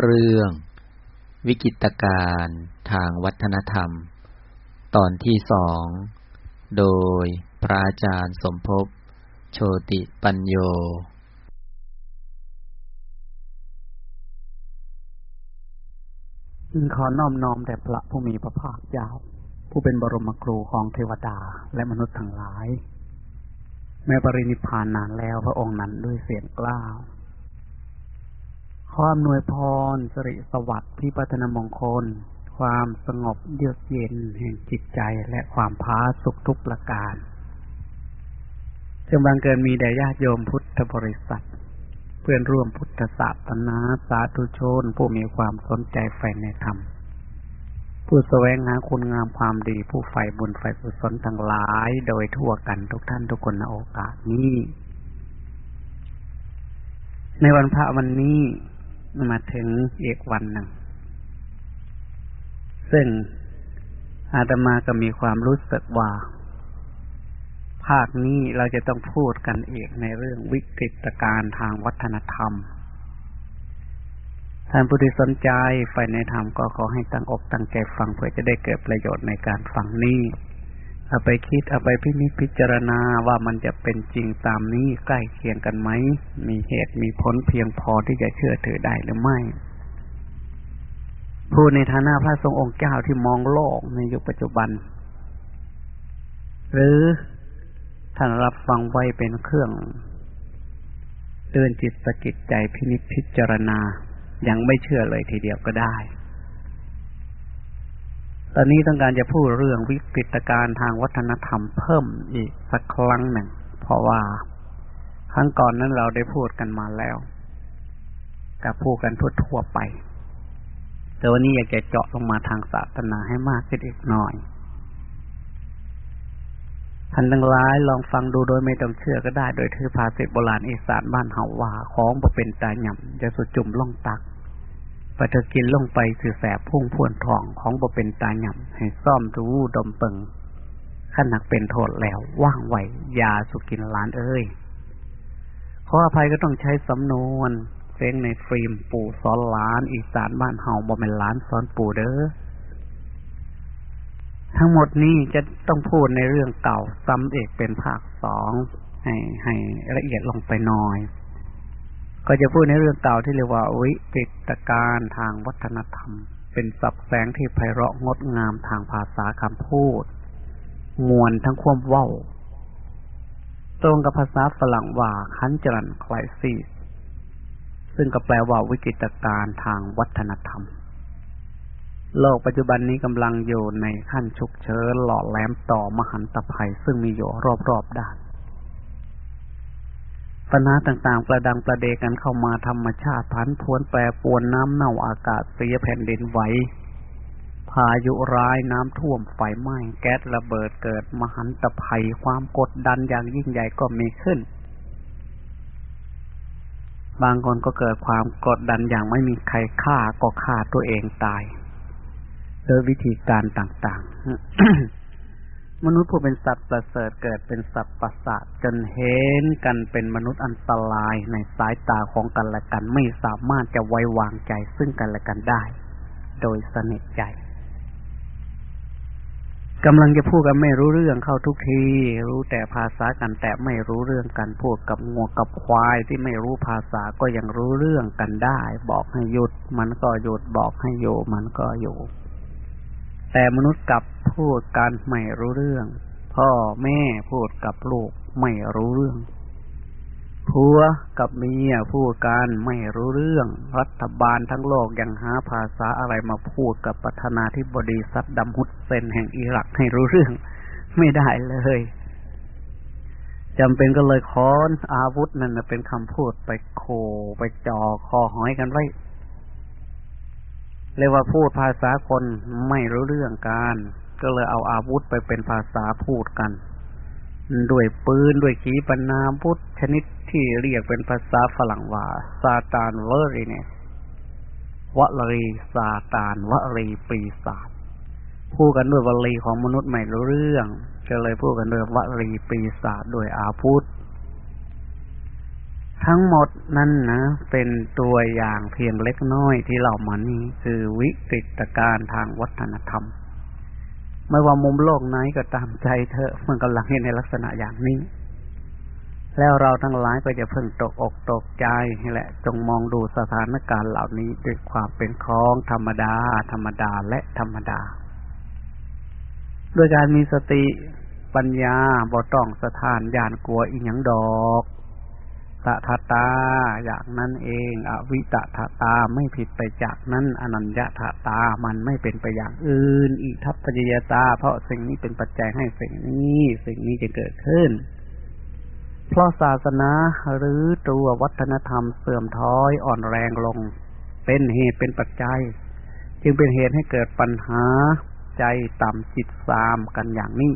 เรื่อง วิกิตการทางวัฒนธรรม ตอนที่สอง โดยพระอาจารย์สมภพโชติปัญโย ขอน้อมน้อมแด่พระผู้มีพระภาคเจ้า ผู้เป็นบรมครูของเทวดาและมนุษย์ทั้งหลาย แม้ปรินิพพานนานแล้วพระองค์นั้นด้วยเสียงกล้าว ความนวยพรสิริสวัสดิ์พิพัฒนมงคล ความสงบเยือกเย็นแห่งจิตใจและความพาสุขทุกประการจงบังเกิดมีแด่ญาติโยมพุทธบริษัท เพื่อนร่วมพุทธศาสนาสาธุชน ผู้มีความสนใจใฝ่ในธรรม ผู้แสวงหาคุณงามความดีผู้ใฝ่บุญใฝ่กุศลทั้งหลาย โดยทั่วกันทุกท่านทุกคนในโอกาสนี้ ในวันพระวันนี้ มาถึงอีกวันหนึ่ง ซึ่งอาตมาก็มีความรู้สึกว่า ภาคนี้เราจะต้องพูดกันอีกในเรื่องวิกฤตการณ์ทางวัฒนธรรม ท่านผู้ที่สนใจใฝ่ในธรรมก็ขอให้ตั้งอกตั้งใจฟังเพื่อจะได้เกิดประโยชน์ในการฟังนี้ เอาไปคิดเอาไปพินิจพิจารณาว่ามันจะเป็นจริงตามนี้ใกล้เคียงกันไหม มีเหตุมีผลเพียงพอที่จะเชื่อถือได้หรือไม่ ผู้ในฐานะพระทรงองค์เจ้าที่มองโลกในยุคปัจจุบัน หรือท่านรับฟังไว้เป็นเครื่องเตือนจิตสกิดใจพินิจพิจารณา ยังไม่เชื่อเลยทีเดียวก็ได้ ตอนนี้ต้องการจะพูดเรื่องวิกฤตการณ์ทางวัฒนธรรมเพิ่มอีกสักครั้งหนึ่ง เพราะว่าครั้งก่อนนั้นเราได้พูดกันมาแล้วแต่พูดกันทั่วๆไป แต่วันนี้อยากจะเจาะลงมาทางศาสนาให้มากขึ้นอีกหน่อยท่านทั้งหลายลองฟังดูโดยไม่ต้องเชื่อก็ได้ โดยถือภาษิตโบราณอีสานบ้านเฮาว่า ของบ่เป็นตาหย่ำจะสุดจุ่มล่องตัก ปเธอกินลงไปสือแสบพุ่งพวนทองของบ่เป็นตาหย่ำให้ซ่อมรู้ดมเปิงขั้นหนักเป็นโทษแล้ว ว่างไหวยาสุกินล้านเอ้ยขออภัยก็ต้องใช้สำนวนเฟ้งในฟิล์มปู่สอนล้าน อีสานบ้านเฮาบ่เป็นล้านสอนปู่เด้อทั้งหมดนี้จะต้องพูดในเรื่องเก่าซ้ำเอกเป็นภาคสองให้ให้ละเอียดลงไปหน่อย ก็จะพูดในเรื่องเก่าที่เรียกว่าวิปิตการทางวัฒนธรรม เป็นสับแสงที่ไพเราะงดงามทางภาษาคำพูด มวลทั้งความว้าตรงกับภาษาฝรั่งว่าคันจรันคลายซีซึ่งก็แปลว่าวิกฤตการทางวัฒนธรรม โลกปัจจุบันนี้กำลังอยู่ในขั้นฉุกเฉินหล่อแหลมต่อมหันตภัย ซึ่งมีอยู่รอบๆด้าน ปัญหาต่างๆ ประดังประเดกันเข้ามาธรรมชาติพันพวนแปรปวนน้ำเน่าอากาศเสียแผ่นดินไหวพายุร้ายน้ำท่วมไฟไหม้แก๊สระเบิดเกิดมหันตภัยความกดดันอย่างยิ่งใหญ่ก็มีขึ้น บางคนก็เกิดความกดดันอย่างไม่มีใครฆ่าก็ฆ่าตัวเองตายโดยวิธีการต่างๆ มนุษย์ผู้เป็นสัตว์ประเสริฐเกิดเป็นสัตว์ประสาทจนเห็นกันเป็นมนุษย์อันตรายในสายตาของกันและกันไม่สามารถจะไว้วางใจซึ่งกันและกันได้ โดยสนิทใจกำลังจะพูดกันไม่รู้เรื่องเข้าทุกที รู้แต่ภาษากันแต่ไม่รู้เรื่องกันพูดกับงัวกับควายที่ไม่รู้ภาษาก็ยังรู้เรื่องกันได้ บอกให้หยุด มันก็หยุดบอกให้อยู่มันก็อยู่ แต่มนุษย์กับ พูดกันไม่รู้เรื่อง พ่อแม่พูดกับลูกไม่รู้เรื่องผัวกับเมียพูดกันไม่รู้เรื่อง รัฐบาลทั้งโลกยังหาภาษาอะไรมาพูดกับประธานาธิบดีซัดดัมฮุดเซนแห่งอิรักให้รู้เรื่อง ไม่ได้เลยจำเป็นก็เลยค้อนอาวุธนั่นเป็นคำพูดไปโคไปจอคอหอยกันไว้เรียกว่าพูดภาษาคนไม่รู้เรื่องการ ก็เลยเอาอาวุธไปเป็นภาษาพูดกัน ด้วยปืนด้วยขีปนาวุธชนิดที่เรียกเป็นภาษาฝรั่งว่าซาตานเวอรีเนสวลีซาตานวลีปีศาจพูดกันด้วยวลีของมนุษย์ไม่รู้เรื่องก็เลยพูดกันด้วยวลีปีศาจด้วยอาวุธทั้งหมดนั่นนะ เป็นตัวอย่างเพียงเล็กน้อยที่เรามานี้คือวิกฤตการณ์ทางวัฒนธรรม ไม่ว่ามุมโลกไหนก็ตามใจเถอมันกำลังเห็นในลักษณะอย่างนี้ แล้วเราทั้งหลายก็จะเพิ่งตกอกตกใจแหละ จงมองดูสถานการณ์เหล่านี้ด้วยความเป็นคล้องธรรมดา ธรรมดาและธรรมดาด้วยการมีสติปัญญาบ่ต้องสถานยานกลัวอีหยังดอก ตถาตา อย่างนั้นเอง อวิตถาตาไม่ผิดไปจากนั้น อนัญญาถตามันไม่เป็นไปอย่างอื่น อิทัพปัจยตา เพราะสิ่งนี้เป็นปัจจัยให้สิ่งนี้ สิ่งนี้จะเกิดขึ้น เพราะศาสนาหรือตัววัฒนธรรมเสื่อมท้อยอ่อนแรงลง เป็นเหตุเป็นปัจจัย จึงเป็นเหตุให้เกิดปัญหาใจต่ำจิตซามกันอย่างนี้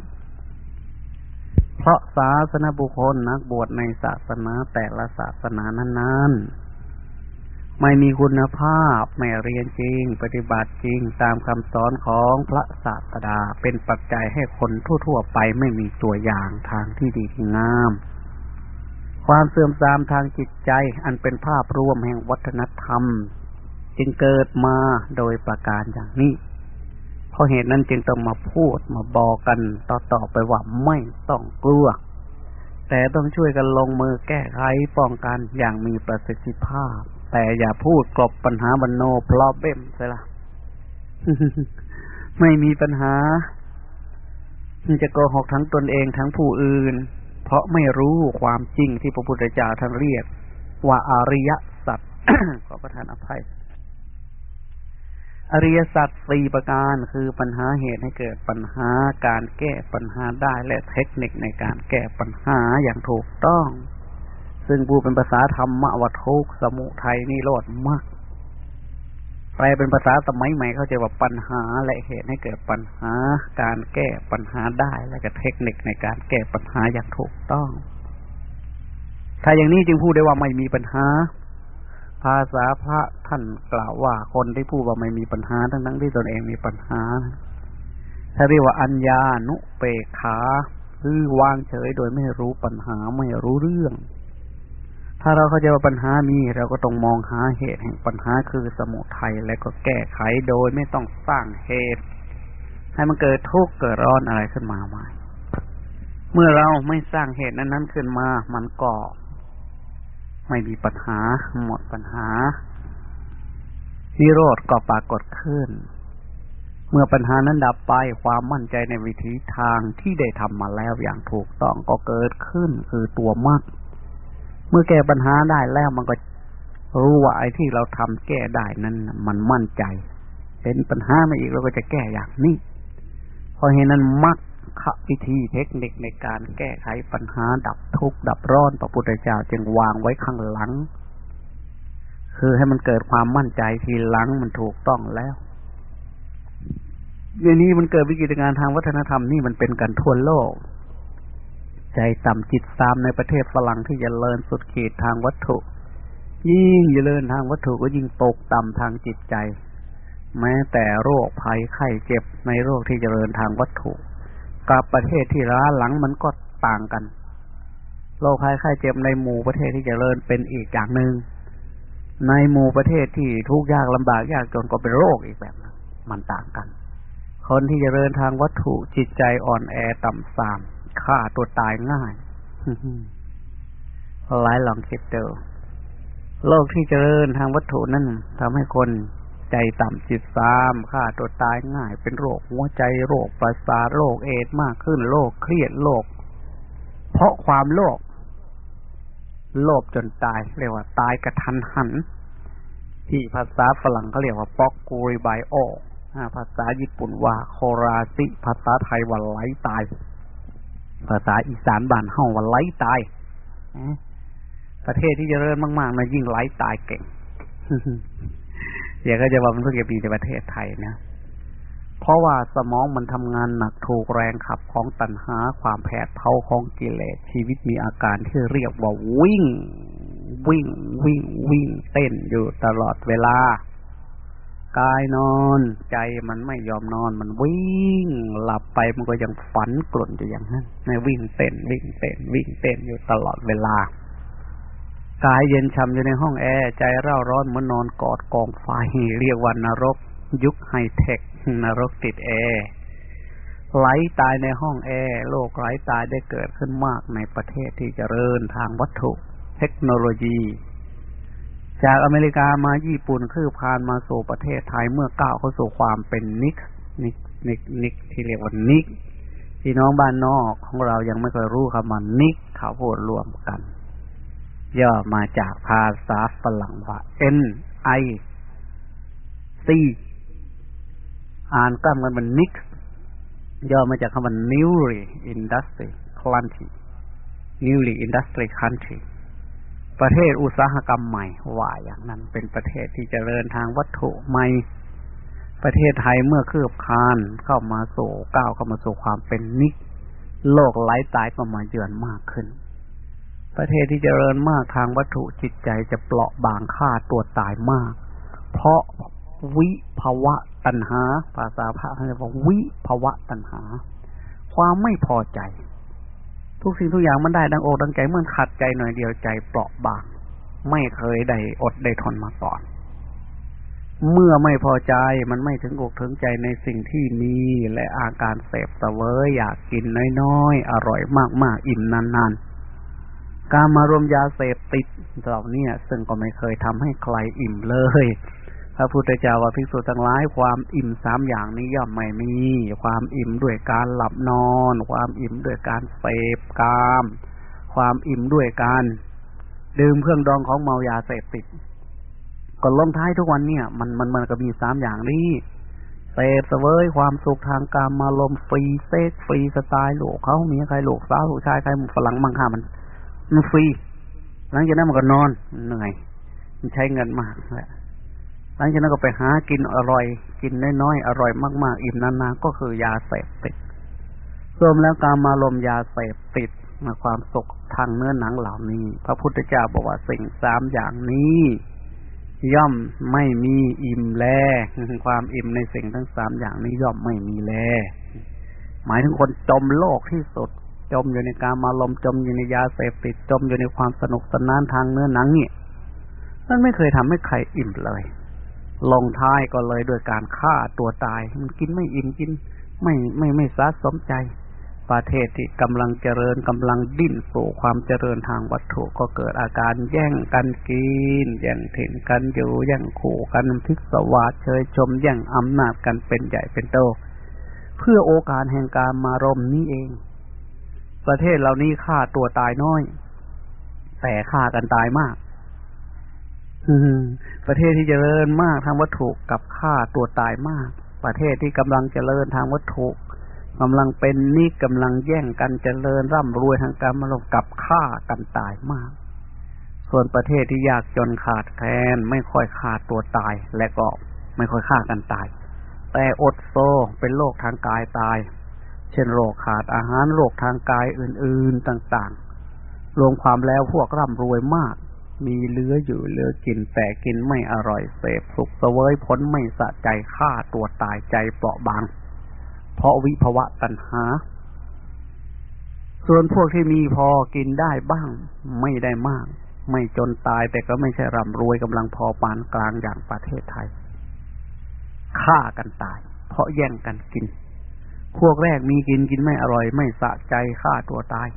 เพราะศาสนาบุคคลนักบวชในศาสนาแต่ละศาสนานั้นๆ ไม่มีคุณภาพ ไม่เรียนจริง ปฏิบัติจริงตามคำสอนของพระศาสดา เป็นปัจจัยให้คนทั่วๆไปไม่มีตัวอย่างทางที่ดีที่งาม ความเสื่อมทรามทางจิตใจ อันเป็นภาพรวมแห่งวัฒนธรรม จึงเกิดมาโดยประการอย่างนี้ เพราะเหตุนั้นจึงต้องมาพูดมาบอกกันต่อๆไปว่าไม่ต้องกลัว แต่ต้องช่วยกันลงมือแก้ไขป้องกันอย่างมีประสิทธิภาพ แต่อย่าพูดกลบปัญหาบันโนพลอเบ้มใช่ละไม่มีปัญหาจะโกหกทั้งตนเองทั้งผู้อื่น เพราะไม่รู้ความจริงที่พระพุทธเจ้าท่านเรียก ว่าอริยสัจขอประทานอภัย อริยสัจสี่ประการคือปัญหาเหตุให้เกิดปัญหาการแก้ปัญหาได้และเทคนิคในการแก้ปัญหาอย่างถูกต้อง ซึ่งบูเป็นภาษาธรรมวัตทุกสมุทัยนี่โลดมากแปลเป็นภาษาสมัยใหม่เข้าใจว่าปัญหาและเหตุให้เกิดปัญหา การแก้ปัญหาได้และก็เทคนิคในการแก้ปัญหาอย่างถูกต้อง ถ้าอย่างนี้จึงพูดได้ว่าไม่มีปัญหาาษาพระท่านกล่าวว่าคนที่พูดว่าไม่มีปัญหาทั้งทั้งที่ตนเองมีปัญหาถ้าเรียกว่าอัญญานุเปขาคือวางเฉยโดยไม่รู้ปัญหาไม่รู้เรื่อง ถ้าเราเข้าใจว่าปัญหามีเราก็ต้องมองหาเหตุแห่งปัญหาคือสมุทัยและก็แก้ไขโดยไม่ต้องสร้างเหตุ ให้มันเกิดทุกข์เกิดร้อนอะไรขึ้นมาใหม่เมื่อเราไม่สร้างเหตุนั้นๆขึ้นมา มันก็ ไม่มีปัญหา หมดปัญหา นิโรธก็ปรากฏขึ้น เมื่อปัญหานั้นดับไปความมั่นใจในวิธีทางที่ได้ทำมาแล้วอย่างถูกต้องก็เกิดขึ้นคือตัวมรรคเมื่อแก้ปัญหาได้แล้วมันก็รู้ว่าไอ้ที่เราทำแก้ได้นั้นมันมั่นใจเป็นปัญหามาอีกเราก็จะแก้อย่างนี้พอเห็นนั้นมรรค วิธีเทคนิคในการแก้ไขปัญหาดับทุกข์ดับร้อนพระพุทธเจ้าจึงวางไว้ข้างหลัง คือให้มันเกิดความมั่นใจทีหลังมันถูกต้องแล้วเรื่นี้มันเกิดวิกฤตการทางวัฒนธรรมนี่มันเป็นกันทั่วโลก ใจต่ำจิตซามในประเทศฝรั่งที่จะเลินสุดขีดทางวัตถุ ยิ่งเจริญทางวัตถุก็ยิ่งตกต่ำทางจิตใจ แม้แต่โรคภัยไข้เจ็บในโรคที่จเจริญทางวัตถุ กับประเทศที่ล้าหลังมันก็ต่างกัน โรคภัยไข้เจ็บในหมู่ประเทศที่จเจริญเป็นอีกอย่างหนึ่งในหมู่ประเทศที่ทุกข์ยากลำบากยากจนก็เป็นโรคอีกแบบนึงมันต่างกัน คนที่จเจริญทางวัตถุจิตใจอ่อนแอต่ำทรามฆ่าตัวตายง่ายหลายลองคิดเจอโลกที่เจริญทางวัตถุนั่นทำให้คน ใจต่ำจิตซามฆ่าตัวตายง่าย เป็นโรคหัวใจโรคประสาทโรคเอดมากขึ้นโรคเครียดโรคเพราะความโลภโลภจนตายเรียกว่า ตายกระทันหัน ที่ภาษาฝรั่งเขาเรียกว่าป๊อกกูริไบโอภาษาญี่ปุ่นว่าโคราซิ ภาษาไทยว่าไหลตาย ภาษาอีสานบ้านเฮาว่าไหลตายประเทศที่จเจริญมากๆนะยิ่งไหลตายเก่ง อย่าก็จะว่ามันเพิ่งจะมีในประเทศไทยนะ เพราะว่าสมองมันทำงานหนักถูกแรงขับของตัณหาความแผดเผาของกิเลสชีวิตมีอาการที่เรียกว่าวิ่ง วิ่ง วิ่ง วิ่ง เต้นอยู่ตลอดเวลากายนอนใจมันไม่ยอมนอนมันวิ่งหลับไปมันก็ยังฝันกลุ่นอยู่อย่างนั้นในวิ่งเต้นวิ่งเต้นวิ่งเต้นอยู่ตลอดเวลา กายเย็นช่ำอยู่ในห้องแอร์ ใจเร่าร้อนเหมือนนอนกอดกองไฟเรียกว่านรก ยุคไฮเทคนรกติดแอร์ไหลตายในห้องแอร์โลกไหลตายได้เกิดขึ้นมากในประเทศที่จเจริญทางวัตถุ เทคโนโลยี จากอเมริกามาญี่ปุ่นคือพานมาสู่ประเทศไทยเมื่อก้าวเข้าสู่ความเป็นนิกนิกนิกนิกที่เรียกว่านิกพี่น้องบ้านนอกของเรายังไม่เคยรู้คำว่านิกเขาพูดรวมกัน ย่อมาจากภาษาฝรั่งว่า N I C อ่านกล้ามกันมันนิกย่อมาจากคำว่า newly industry country newly industry country ประเทศอุตสาหกรรมใหม่ว่าอย่างนั้นเป็นประเทศที่จเจริญทางวัตถุใหม่ ประเทศไทยเมื่อคืบคานเข้ามาสู่ก้าวเข้ามาสู่ความเป็นนิก โลกไร้ตายก็มาเยือนมากขึ้น ประเทศที่เจริญมากทางวัตถุจิตใจจะเปราะบางค่าตัวตายมาก เพราะวิภาวะตัณหา ภาษาพระเขาเรียกว่าวิภาวะตัณหา ความไม่พอใจ ทุกสิ่งทุกอย่างมันได้ดังอกดังใจเมื่อขัดใจหน่อยเดียวใจเปราะบาง ไม่เคยได้อดได้ทนมาก่อน เมื่อไม่พอใจมันไม่ถึงอกถึงใจในสิ่งที่มีและอาการเสพเสวยอยากกินน้อยๆอร่อยมากๆอิ่มนานๆ การมารวมยาเสพติดเหล่านี้ซึ่งก็ไม่เคยทำให้ใครอิ่มเลย พระพุทธเจ้าว่าภิกษุทั้งหลายความอิ่มสามอย่างนี้ย่อมไม่มี ความอิ่มด้วยการหลับนอน ความอิ่มด้วยการเสพกาม ความอิ่มด้วยการดื่มเครื่องดองของเมายาเสพติดก่อนลงท้ายทุกวันเนี่ย มันมันมันก็มีสามอย่างนี้เสพเสวยความสุขทางการมาลมฟรีเซ็กฟรีสไตล์โลกเขามีใครโลกสาวหลูกชายใครฝรั่งมังค่ามัน มันฟรี หลังจากนั้นมันก็นอนเหนื่อย มันใช้เงินมากแหละหลังจากนั้นก็ไปหากินอร่อย กินน้อยๆอร่อยมากๆ อิ่มนานๆก็คือยาเสพติดรวมแล้วการมาลมยาเสพติดมาความสุขทางเนื้อหนังเหล่านี้ พระพุทธเจ้าบอกว่าสิ่งสามอย่างนี้ ย่อมไม่มีอิ่มแลความอิ่มในสิ่งทั้งสามอย่างนี้ย่อมไม่มีแลหมายถึงคนจมโลกที่สุด จมอยู่ในการมาลมจมอยู่ในยาเสพติดจมอยู่ในความสนุกสนานทางเนื้อหนังเนี่ยมันไม่เคยทำให้ใครอิ่มเลย ลงท้ายก็เลยด้วยการฆ่าตัวตาย มันกินไม่อิ่มกิน ไม่ไม่ไม่สะสมใจ ประเทศที่กำลังเจริญกำลังดิ้นสู่ความเจริญทางวัตถุก็เกิดอาการแย่งกันกิน แย่งถิ่นกันอยู่แย่งขู่กันพิศวาสเชยชมแย่งอำนาจกันเป็นใหญ่เป็นโตเพื่อโอกาสแห่งการมารมนี้เอง ประเทศเหล่านี้ฆ่าตัวตายน้อย แต่ฆ่ากันตายมากประเทศที่เจริญมากทางวัตถุกับฆ่าตัวตายมาก ประเทศที่กำลังเจริญทางวัตถุกำลังเป็นนี่กำลังแย่งกันเจริญร่ำรวยทางการมรดกกับฆ่ากันตายมาก ส่วนประเทศที่ยากจนขาดแคลนไม่ค่อยฆ่าตัวตายและก็ไม่ค่อยฆ่ากันตาย แต่อดโซเป็นโรคทางกายตาย เช่นโรคขาดอาหารโรคทางกายอื่น ๆต่างๆ รวมความแล้วพวกร่ำรวยมาก มีเลืออยู่เลือกินแต่กินไม่อร่อยเสพสุขเสวยผลไม่สะใจฆ่าตัวตายใจเปราะบาง เพราะวิภวะตัณหา ส่วนพวกที่มีพอกินได้บ้าง ไม่ได้มาก ไม่จนตายแต่ก็ไม่ใช่ร่ำรวยกำลังพอปานกลางอย่างประเทศไทยฆ่ากันตาย เพราะแย่งกันกิน พวกแรกมีกินกินไม่อร่อย ไม่สะใจฆ่าตัวตาย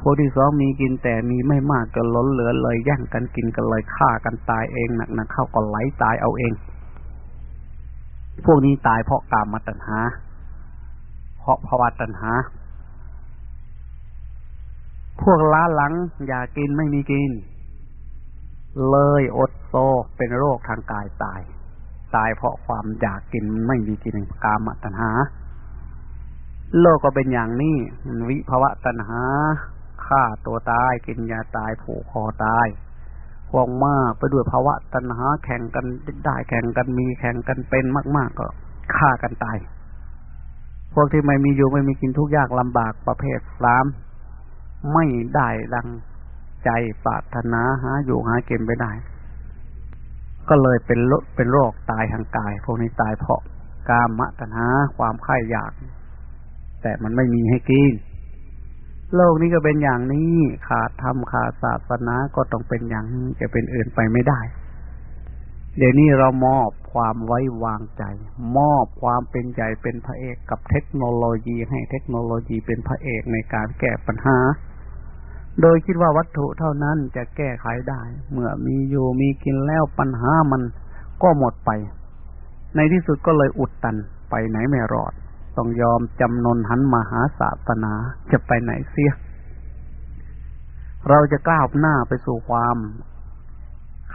พวกที่สองมีกินแต่มีไม่มากก็ล้นเหลือเลยแย่งกันกินกันเลยฆ่ากันตายเองหนักนะเข้าก็ไหลตายเอาเอง พวกนี้ตายเพราะกามมาตัณหา เพราะภาวะตัณหา พวกล้าหลังอยากกินไม่มีกิน เลยอดโซเป็นโรคทางกายตาย ตายเพราะความอยากกินไม่มีกินกามตัณหา โลกก็เป็นอย่างนี้วิภาวะตัณหาฆ่าตัวตายกินยาตายผูกคอตายพวงมากไปด้วยภาวะตัณหาแข่งกันได้แข่งกันมีแข่งกันเป็นมาก ๆ ก็ฆ่ากันตาย พวกที่ไม่มีอยู่ไม่มีกินทุกยากลำบากประเภทสามไม่ได้ดังใจปรารถนาหาอยู่หาเก็บไปได้ ก็เลยเป็นโรคเป็นโรคตายทางกาย พวกนี้ตายเพราะกามตัณหาความไข่อยาก แต่มันไม่มีให้กิน โลกนี้ก็เป็นอย่างนี้ ขาดธรรมขาดศาสนาก็ต้องเป็นอย่างนี้จะเป็นอื่นไปไม่ได้ เดี๋ยวนี้เรามอบความไว้วางใจ มอบความเป็นใหญ่เป็นพระเอกกับเทคโนโลยีให้เทคโนโลยีเป็นพระเอกในการแก้ปัญหา โดยคิดว่าวัตถุเท่านั้นจะแก้ไขได้ เมื่อมีอยู่มีกินแล้วปัญหามันก็หมดไป ในที่สุดก็เลยอุดตันไปไหนไม่รอด ต้องยอมจำนนหันมาหาศาสนาจะไปไหนเสีย เราจะก้าวหน้าไปสู่ความ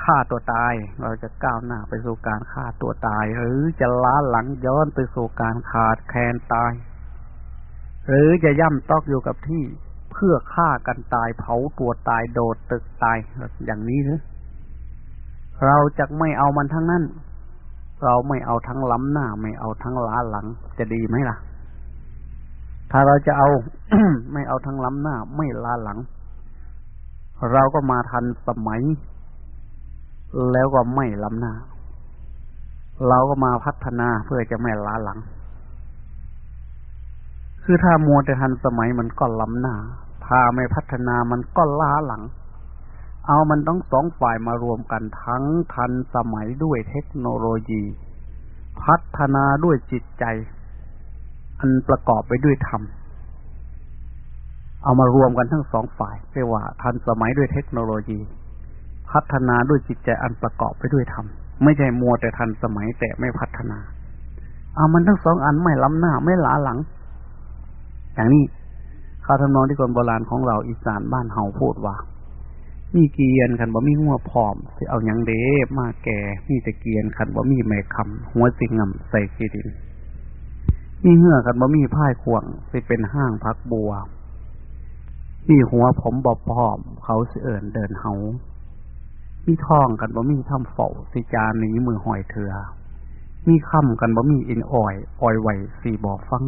ฆ่าตัวตาย เราจะก้าวหน้าไปสู่การฆ่าตัวตาย หรือจะล้าหลังย้อนไปสู่การขาดแคลนตาย หรือจะย่ำตอกอยู่กับที่เพื่อฆ่ากันตายเผาตัวตายโดดตึกตายอย่างนี้หรือเราจะไม่เอามันทั้งนั้น เราไม่เอาทั้งล้ำหน้า ไม่เอาทั้งล้าหลัง จะดีไหมล่ะ ถ้าเราจะเอา ไม่เอาทั้งล้ำหน้า ไม่ล้าหลัง เราก็มาทันสมัย แล้วก็ไม่ล้ำหน้า เราก็มาพัฒนาเพื่อจะไม่ล้าหลัง คือถ้ามัวแต่ทันสมัยมันก็ล้ำหน้า ถ้าไม่พัฒนามันก็ล้าหลัง เอามันต้องสองฝ่ายมารวมกันทั้งทันสมัยด้วยเทคโนโลยี พัฒนาด้วยจิตใจ อันประกอบไปด้วยธรรม เอามารวมกันทั้งสองฝ่ายเรียกว่า ทันสมัยด้วยเทคโนโลยี พัฒนาด้วยจิตใจอันประกอบไปด้วยธรรมไม่ใช่มัวแต่ทันสมัยแต่ไม่พัฒนา เอามันทั้งสองอันไม่ล้ำหน้าไม่หลาหลัง อย่างนี้ข้าทำนองที่คนโบราณของเราอีสานบ้านเฮาพูดว่า มีเกียนขันบ่มีหัวผอมสิเอาอยังเด้มาแก่มีต่เกียนขันบ่มีแม่คำหัวสิงงำใส่กีดิน มีเหื่อขันบ่มีผ้าขวงสิเป็นห้างพักบัว มีหัวผมบอบผอม เขาสิเอิญเดินเฮามีทองกันบ่มีทำเฝ้าสิจานนี้มือหอยเถือมีคำกันบ่มีอินอ่อยอ่อยไหวสีบอฟัง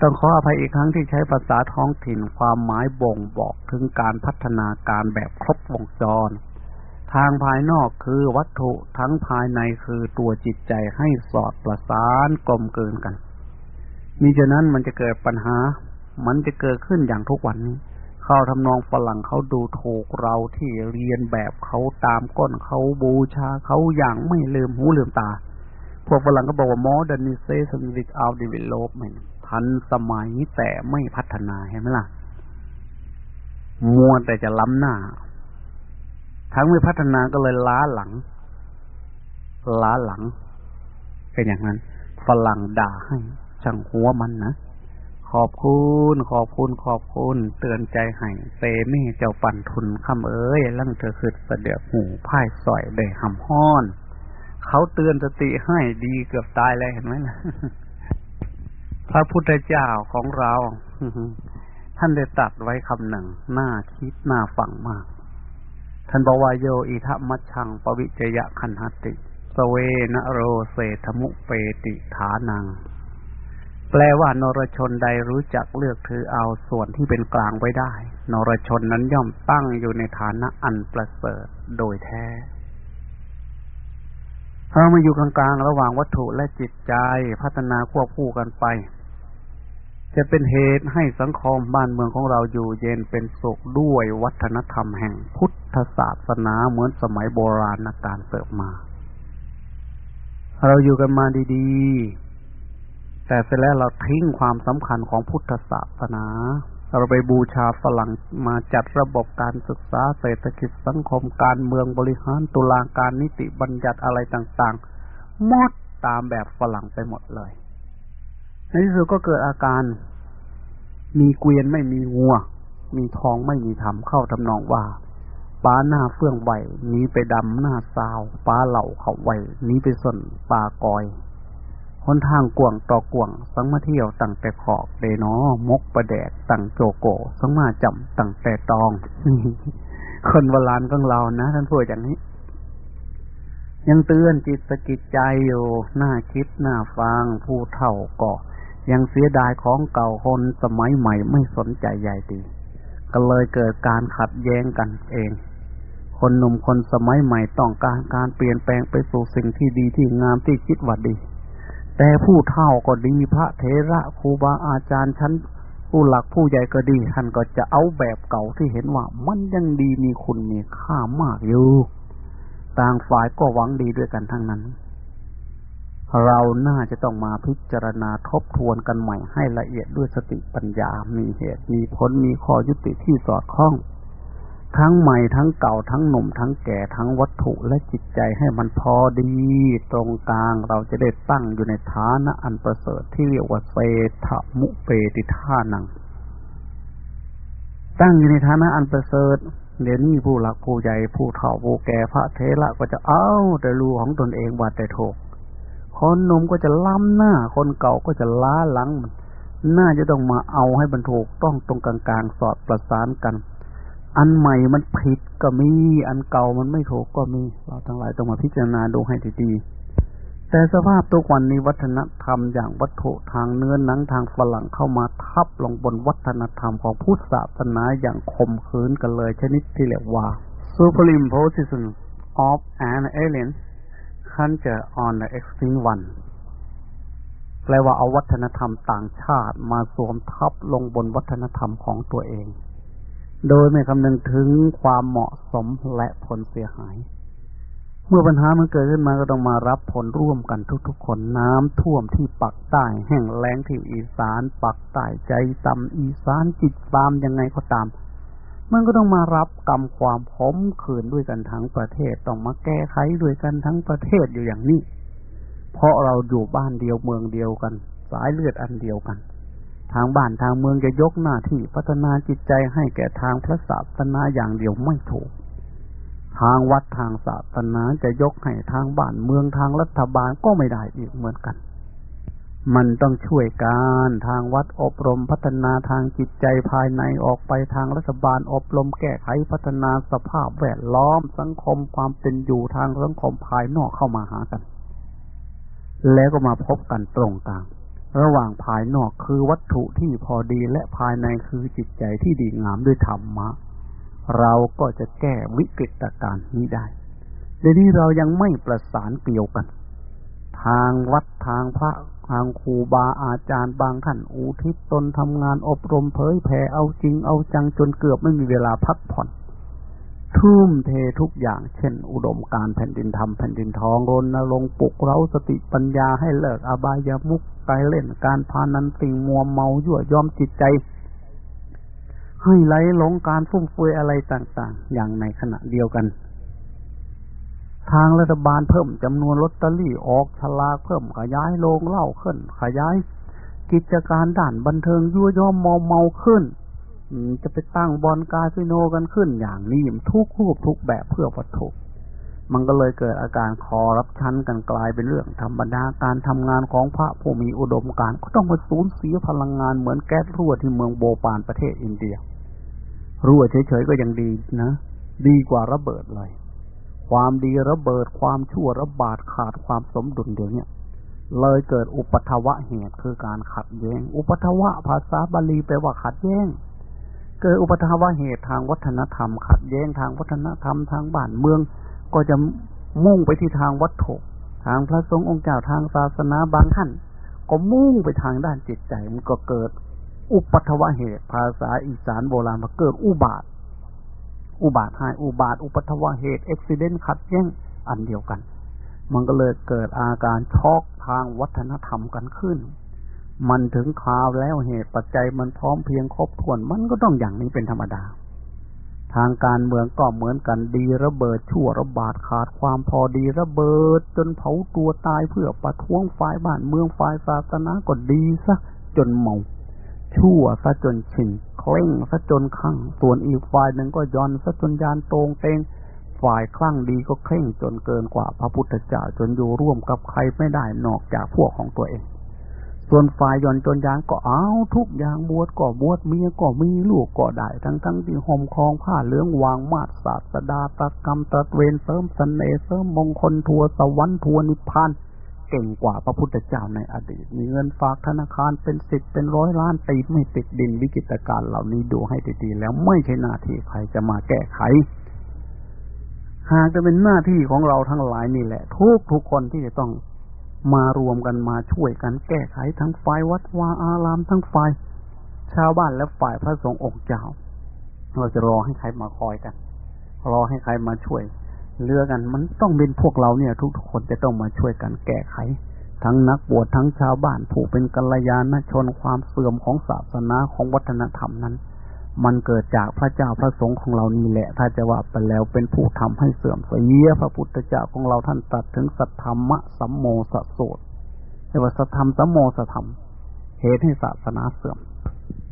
ต้องขออภัยอีกครั้งที่ใช้ภาษาท้องถิ่นความหมายบ่งบอกถึงการพัฒนาการแบบครบวงจร ทางภายนอกคือวัตถุทั้งภายในคือตัวจิตใจให้สอดประสานกลมเกินกัน มิฉะนั้นมันจะเกิดปัญหา มันจะเกิดขึ้นอย่างทุกวันนี้เขาทำนองฝรั่งเขาดูถูกเราที่เรียนแบบเขาตามก้นเขาบูชาเขาอย่างไม่ลืมหูลืมตา พวกฝรั่งก็บอกว่า modernization without development ทันสมัยแต่ไม่พัฒนาเห็นไหมล่ะ มัวแต่จะล้ำหน้า ทั้งไม่พัฒนาก็เลยล้าหลัง ล้าหลังเป็นอย่างนั้น ฝรั่งด่าให้ช่างหัวมันนะ ขอบคุณ ขอบคุณ ขอบคุณ เตือนใจให้เตเม่เจ้าปั่นทุนคำเอ้ยลั่งเธอคือเสดือกหูพ่ายสอยได้หำห้อน เขาเตือนสติให้ดีเกือบตายเลยเห็นไหมล่ะ พระพุทธเจ้าของเราท่านได้ตัดไว้คำหนึ่งน่าคิดน่าฟังมาก ท่านบอกว่าโยอิทะมัชชังปวิจยะคันหติสเวนโรเศธมุเปติฐานัง แปลว่านรชนใดรู้จักเลือกถือเอาส่วนที่เป็นกลางไว้ได้ นรชนนั้นย่อมตั้งอยู่ในฐานะอันประเสริฐโดยแท้เรามาอยู่กลางๆระหว่างวัตถุและจิตใจพัฒนาควบคู่กันไป จะเป็นเหตุให้สังคมบ้านเมืองของเราอยู่เย็นเป็นสุขด้วยวัฒนธรรมแห่งพุทธศาสนาเหมือนสมัยโบราณการเสิร์ฟมา เราอยู่กันมาดีๆ แต่เสร็จแล้วเราทิ้งความสำคัญของพุทธศาสนา เราไปบูชาฝรั่งมาจัดระบบการศึกษาเศรษฐกิจสังคมการเมืองบริหารตุลาการนิติบัญญัติอะไรต่างๆหมดตามแบบฝรั่งไปหมดเลย ในที่สุดก็เกิดอาการ มีเกวียนไม่มีงัว มีทองไม่มีทำเข้าทำนองว่าป้าหน้าเฟื่องไหวหนีไปดำหน้าซาวป้าเหล่าเขาไหวหนีไปส่นปลากอยหนทางกวงต่อกวง สังมาเที่ยวตั้งแต่ขอกเดนอมกประแดดตั้งโจโก สังมาจำตั้งแต่ตอง คนโบราณของเรานะท่านพูดอย่างนี้ ยังเตือนจิตสกิจใจอยู่หน้าคิดหน้าฟังผู้เท่าก่อ ยังเสียดายของเก่าคนสมัยใหม่ไม่สนใจใหญ่ดี ก็เลยเกิดการขัดแย้งกันเอง คนหนุ่มคนสมัยใหม่ต้องการการเปลี่ยนแปลงไปสู่สิ่งที่ดีที่งามที่คิดว่าดี แต่ผู้เท่าก็ดีพระเถระครูบาอาจารย์ชั้นผู้หลักผู้ใหญ่ก็ดีท่านก็จะเอาแบบเก่าที่เห็นว่ามันยังดีมีคุณมีค่ามากอยู่ ต่างฝ่ายก็หวังดีด้วยกันทั้งนั้น เราน่าจะต้องมาพิจารณาทบทวนกันใหม่ให้ละเอียดด้วยสติปัญญา มีเหตุ มีผล มีข้อยุติที่สอดคล้อง ทั้งใหม่ทั้งเก่าทั้งหนุ่มทั้งแก่ทั้งวัตถุและจิตใจให้มันพอดี ตรงกลางเราจะได้ตั้งอยู่ในฐานะอันประเสริฐที่เรียกว่าเศธมุเปติท่านัง ตั้งอยู่ในฐานะอันประเสริฐเดี๋ยวนี้ผู้หลักผู้ใหญ่ผู้เฒ่าผู้แก่พระเทระก็จะเอาแต่รู้ของตนเองว่าแต่ถูก คนหนุ่มก็จะล้ำหน้า คนเก่าก็จะล้าหลังมันน่าจะต้องมาเอาให้บรรทุกต้องตรงกลางๆ สอดประสานกัน อันใหม่มันผิดก็มี อันเก่ามันไม่ถูกก็มี เราทั้งหลายต้องมาพิจารณาดูให้ดีๆ แต่สภาพตัววันนี้วัฒนธรรมอย่างวัตถุทางเนื้อหนังทางฝรั่งเข้ามาทับลงบนวัฒนธรรมของพุทธศาสนาอย่างคมขืนกันเลย ชนิดที่เรียกว่า superimposition of an alien culture on the extinct one แปลว่าเอาวัฒนธรรมต่างชาติมาสวมทับลงบนวัฒนธรรมของตัวเอง โดยไม่คำนึงถึงความเหมาะสมและผลเสียหาย เมื่อปัญหามันเกิดขึ้นมาก็ต้องมารับผลร่วมกันทุกๆคนน้ำท่วมที่ปักใต้ แห้งแล้งที่อีสาน ปักใต้ใจต่ำอีสานจิตฟามยังไงก็ตามมั มันก็ต้องมารับกรรมความพมขืนด้วยกันทั้งประเทศต้องมาแก้ไขด้วยกันทั้งประเทศอยู่อย่างนี้ เพราะเราอยู่บ้านเดียวเมืองเดียวกัน สายเลือดอันเดียวกัน ทางบ้านทางเมืองจะยกหน้าที่พัฒนาจิตใจให้แก่ทางพระศาสนาอย่างเดียวไม่ถูก ทางวัดทางศาสนาจะยกให้ทางบ้านเมืองทางรัฐบาลก็ไม่ได้อีกเหมือนกัน มันต้องช่วยการทางวัดอบรมพัฒนาทางจิตใจภายในออกไปทางรัฐบาลอบรมแก้ไขพัฒนาสภาพแวดล้อมสังคมความเป็นอยู่ทางสังคมภายนอกเข้ามาหากัน แล้วก็มาพบกันตรงกลาง ระหว่างภายนอกคือวัตถุที่พอดีและภายในคือจิตใจที่ดีงามด้วยธรรมะ เราก็จะแก้วิกฤตการณ์นี้ได้เดี๋ยวนี้เรายังไม่ประสานเกี่ยวกัน ทางวัดทางพระ ทางครูบาอาจารย์บางท่านอุทิศตนทำงานอบรมเผยแผ่เอาจริงเอาจังจนเกือบไม่มีเวลาพักผ่อนทุ่มเททุกอย่างเช่น อุดมการแผ่นดินธรรมแผ่นดินทองรณรงค์ปลุกเร้าสติปัญญาให้เลิกอบายามุกไปเล่นการพานันสิ่งมัวเมายั่วยอมจิตใจ ให้ไหลหลงการฟุ่มเฟือยอะไรต่าง ๆ อย่างในขณะเดียวกัน ทางรัฐบาลเพิ่มจำนวนลอตเตอรี่ออกฉลากเพิ่มขยายโรงเล่าขึ้น ขยาย กิจการด่านบันเทิงยั่วยอมเมาเมาขึ้นจะไปตั้งบอลกาซิโนกันขึ้นอย่างนี้ทุกรูปทุกแบบเพื่อวัตถุมันก็เลยเกิดอาการคอรับชั้นกันกลายเป็นเรื่องธรรมดาการทำงานของพระผู้มีอุดมการก็ต้องมาสูญเสียพลังงานเหมือนแก๊สรั่วที่เมืองโบปานประเทศอินเดีย รั่วเฉยๆก็ยังดีนะ ดีกว่าระเบิดเลย ความดีระเบิดความชั่วระบาดขาดความสมดุลเดี๋ยวนี้เลยเกิดอุปทวะเหตุคือการขัดแย้ง อุปทวะภาษาบาลีแปลว่าขัดแย้ง เกิดอุปทวะเหตุทางวัฒนธรรม ขัดแย้งทางวัฒนธรรมทางบ้านเมือง ก็จะมุ่งไปที่ทางวัตถุทางพระสงฆ์องค์เจ้าทางศาสนาบางท่านก็มุ่งไปทางด้านจิตใจมันก็เกิด อุปทวะเหตุ ภาษาอีสานโบราณมาเกิดอุบาท อุบาทหายอุบาท อุปทวะเหตุเอุบิเหตุขัดแย้งอันเดียวกัน มันก็เลยเกิดอาการช็อกทางวัฒนธรรมกันขึ้น มันถึงคราวแล้วเหตุปัจจัยมันพร้อมเพียงครบถ้วน มันก็ต้องอย่างนี้เป็นธรรมดา ทางการเมืองก็เหมือนกันดีระเบิดชั่วระบาดขาดความพอดีระเบิด จนเผาตัวตายเพื่อประท้วงฝ่ายบ้านเมืองฝ่ายศาสนาก็ดีซะจนเมา ชั่วซะจนชินเคร่งซะจนคลั่งส่วนอีกฝ่ายหนึ่งก็ย้อนซะจนยานตรงเตงฝ่ายคลั่งดีก็เคร่งจนเกินกว่าพระพุทธเจ้าจนอยู่ร่วมกับใครไม่ได้นอกจากพวกของตัวเอง ส่วนฝ่ายย่อนจนยางก็เอาทุกอย่างบวชก็บวชเมียก็มีลูกก็ได้ ทั้งทั้งที่ห่มคลองผ้าเหลืองวางมาดศาสดาตะกรรมตะเวนเสริมสเสน่ห์เสริมมงคลทัวสวรรค์ทัวนิพพาน เก่งกว่าพระพุทธเจ้าในอดีต มีเงินฝากธนาคารเป็นสิบเป็นร้อยล้านตีไม่ติดดินวิกฤตการเหล่านี้ดูให้ดีๆแล้วไม่ใช่หน้าที่ใครจะมาแก้ไข หากจะเป็นหน้าที่ของเราทั้งหลายนี่แหละ ทุกทุกคนที่จะต้องมารวมกันมาช่วยกันแก้ไขทั้งฝ่ายวัดวาอารามทั้งฝ่ายชาวบ้านและฝ่ายพระสงฆ์องค์เจ้า เราจะรอให้ใครมาคอยกัน รอให้ใครมาช่วย เลือกัน มันต้องเป็นพวกเราเนี่ย ทุกคนจะต้องมาช่วยกันแก้ไข ทั้งนักบวชทั้งชาวบ้านผู้เป็นกัลยาณชนความเสื่อมของศาสนาของวัฒนธรรมนั้น มันเกิดจากพระเจ้าพระสงฆ์ของเรานี่แหละ ถ้าจะว่าไปแล้วเป็นผู้ทำให้เสื่อมเสียพระพุทธเจ้าของเราท่านตรัสถึงสัทธรรมะสัมโมสสโสดเรียกว่าสัทธรรมสัมโมสธรรม เหตุให้ศาสนาเสื่อม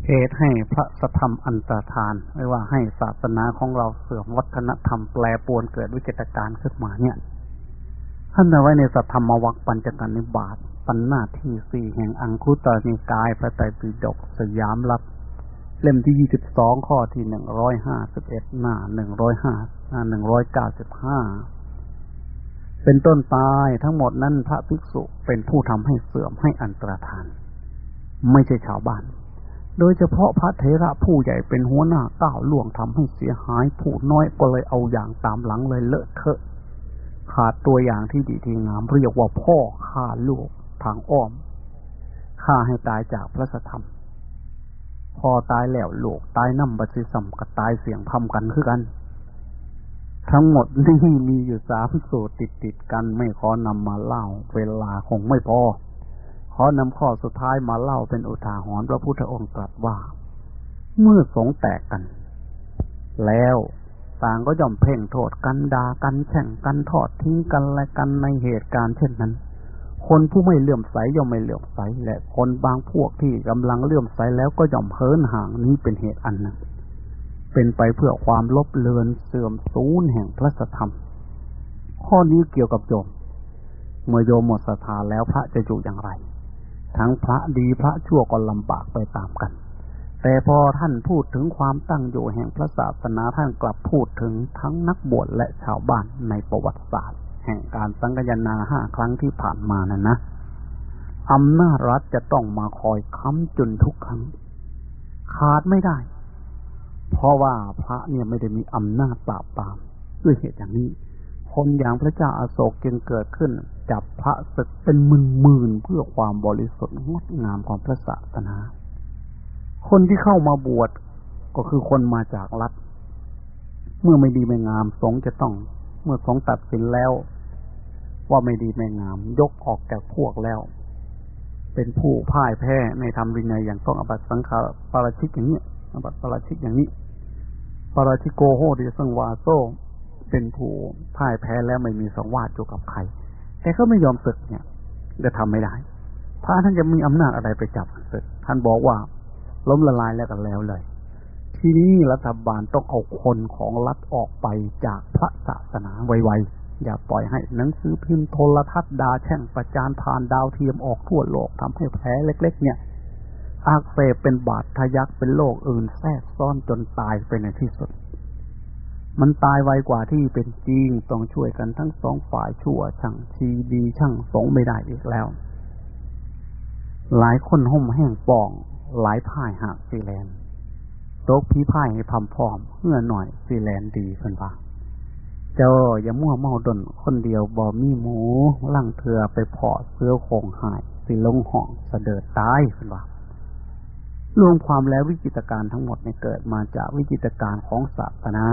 เหตุให้พระสธรรมอันตรธาน ไม่ว่าให้ศาสนาของเราเสื่อมวัฒนธรรมแปรปวนเกิดวิกฤตการณ์ขึ้นมาเนี่ยท่านเอาไว้ในสัทธรรมวัคปัญจการนิบาตปัญนาที่สี่แห่งอังคุตรนิกายพระไตรปิฎกสยามรับ เล่มที่ยี่สิบสองข้อที่หนึ่งร้อยห้าสิบเอ็ดหน้าหนึ่งร้อยห้าหน้าหนึ่งร้อยเก้าสิบห้าเป็นต้นตายทั้งหมดนั้นพระภิกษุเป็นผู้ทำให้เสื่อมให้อันตรธาน ไม่ใช่ชาวบ้าน โดยเฉพาะพระเทระผู้ใหญ่เป็นหัวหน้าก้าวล่วงทำให้เสียหาย ผู้น้อยก็เลยเอาอย่างตามหลังเลยเลอะเทอะ ขาดตัวอย่างที่ดีที่งามเรียกว่าพ่อฆ่าลูกทางอ้อมฆ่าให้ตายจากพระธรรม พอตายแล้วลูกตายน้ำบัสิสัมกับตายเสียงพำกันคือกัน ทั้งหมดนี่มีอยู่สามสูตรติดติดกันไม่ขอนำมาเล่า เวลาคงไม่พอ ขอนำข้อสุดท้ายมาเล่าเป็นอุทาหรณ์พระพุทธองค์ตรัสว่า เมื่อสงแตกกัน แล้วต่างก็ย่อมเพ่งโทษกันดากันแข่งกันทอดทิ้งกันและกันในเหตุการณ์เช่นนั้น คนผู้ไม่เลื่อมใสย่อมไม่เลื่อมใส และคนบางพวกที่กำลังเลื่อมใสแล้วก็ย่อมเพินห่างนี้เป็นเหตุอันนั้นเป็นไปเพื่อความลบเลือนเสื่อมสูญแห่งพระธรรม ข้อนี้เกี่ยวกับโยม เมื่อโยมหมดศรัทธาแล้วพระจะอยู่อย่างไร ทั้งพระดีพระชั่วก็ลำบากไปตามกัน แต่พอท่านพูดถึงความตั้งอยู่แห่งพระศาสนาท่านกลับพูดถึงทั้งนักบวชและชาวบ้านในประวัติศาสตร์ แห่งการสังกยนาห้าครั้งที่ผ่านมานั่นนะอำนาจรัฐจะต้องมาคอยค้ำจุนทุกครั้ง ขาดไม่ได้ เพราะว่าพระเนี่ยไม่ได้มีอำนาจปราบปรามด้วยเหตุอย่างนี้ คนอย่างพระเจ้าอาโศกจึงเกิดขึ้น จับพระศึกเป็นหมื่นหมื่นเพื่อความบริสุทธิ์งดงามของพระศาสนา คนที่เข้ามาบวชก็คือคนมาจากรัฐ เมื่อไม่ดีไม่งามสงจะต้อง เมื่อสงตัดสินแล้ว ว่าไม่ดีไม่งาม ยกออกจากพวกแล้ว เป็นผู้พ่ายแพ้ในธรรมวินัยอย่างต้องอบัตสังขาปาราชิกอย่างนี้อบัตปาราชิกอย่างนี้ปาราชิโกโหดิสังวาโซ เป็นผู้พ่ายแพ้แล้วไม่มีสังวาสอยู่กับใคร แต่ก็ไม่ยอมศึกเนี่ยจะทำไม่ได้ พระท่านจะมีอำนาจอะไรไปจับศึก ท่านบอกว่า ล้มละลายแล้วกันแล้วเลย ทีนี้รัฐบาลต้องเอาคนของรัฐออกไปจากพระศาสนาไวๆ อย่าปล่อยให้หนังสือพิมพ์โทรทัศน์ดาแช่งประจานผ่านดาวเทียมออกทั่วโลกทำให้แผลเล็ก ๆ เนี่ยอักเสบเป็นบาดทะยักเป็นโรคอื่นแทรกซ้อนจนตายไปในที่สุด มันตายไวกว่าที่เป็นจริงต้องช่วยกันทั้งสองฝ่ายชั่วช่างชีดีช่างสงไม่ได้อีกแล้ว หลายคนห่มแห้งป่อง หลายพ่ายหักสีแลนโตกพี่พ่ายให้พำพร้อมเมื่อหน่อยสีแลนดีเพิ่นว่าเจ้าอย่ามั่วเมาดนคนเดียวบอมีหมูลังเถือไปเพาะเสื้อโคงหาย สิลงห่องเสดิดตายเพิ่นว่ารวมความแล้ววิจิตการทั้งหมดเนี่ยเกิดมาจากวิจิตการของศาสนา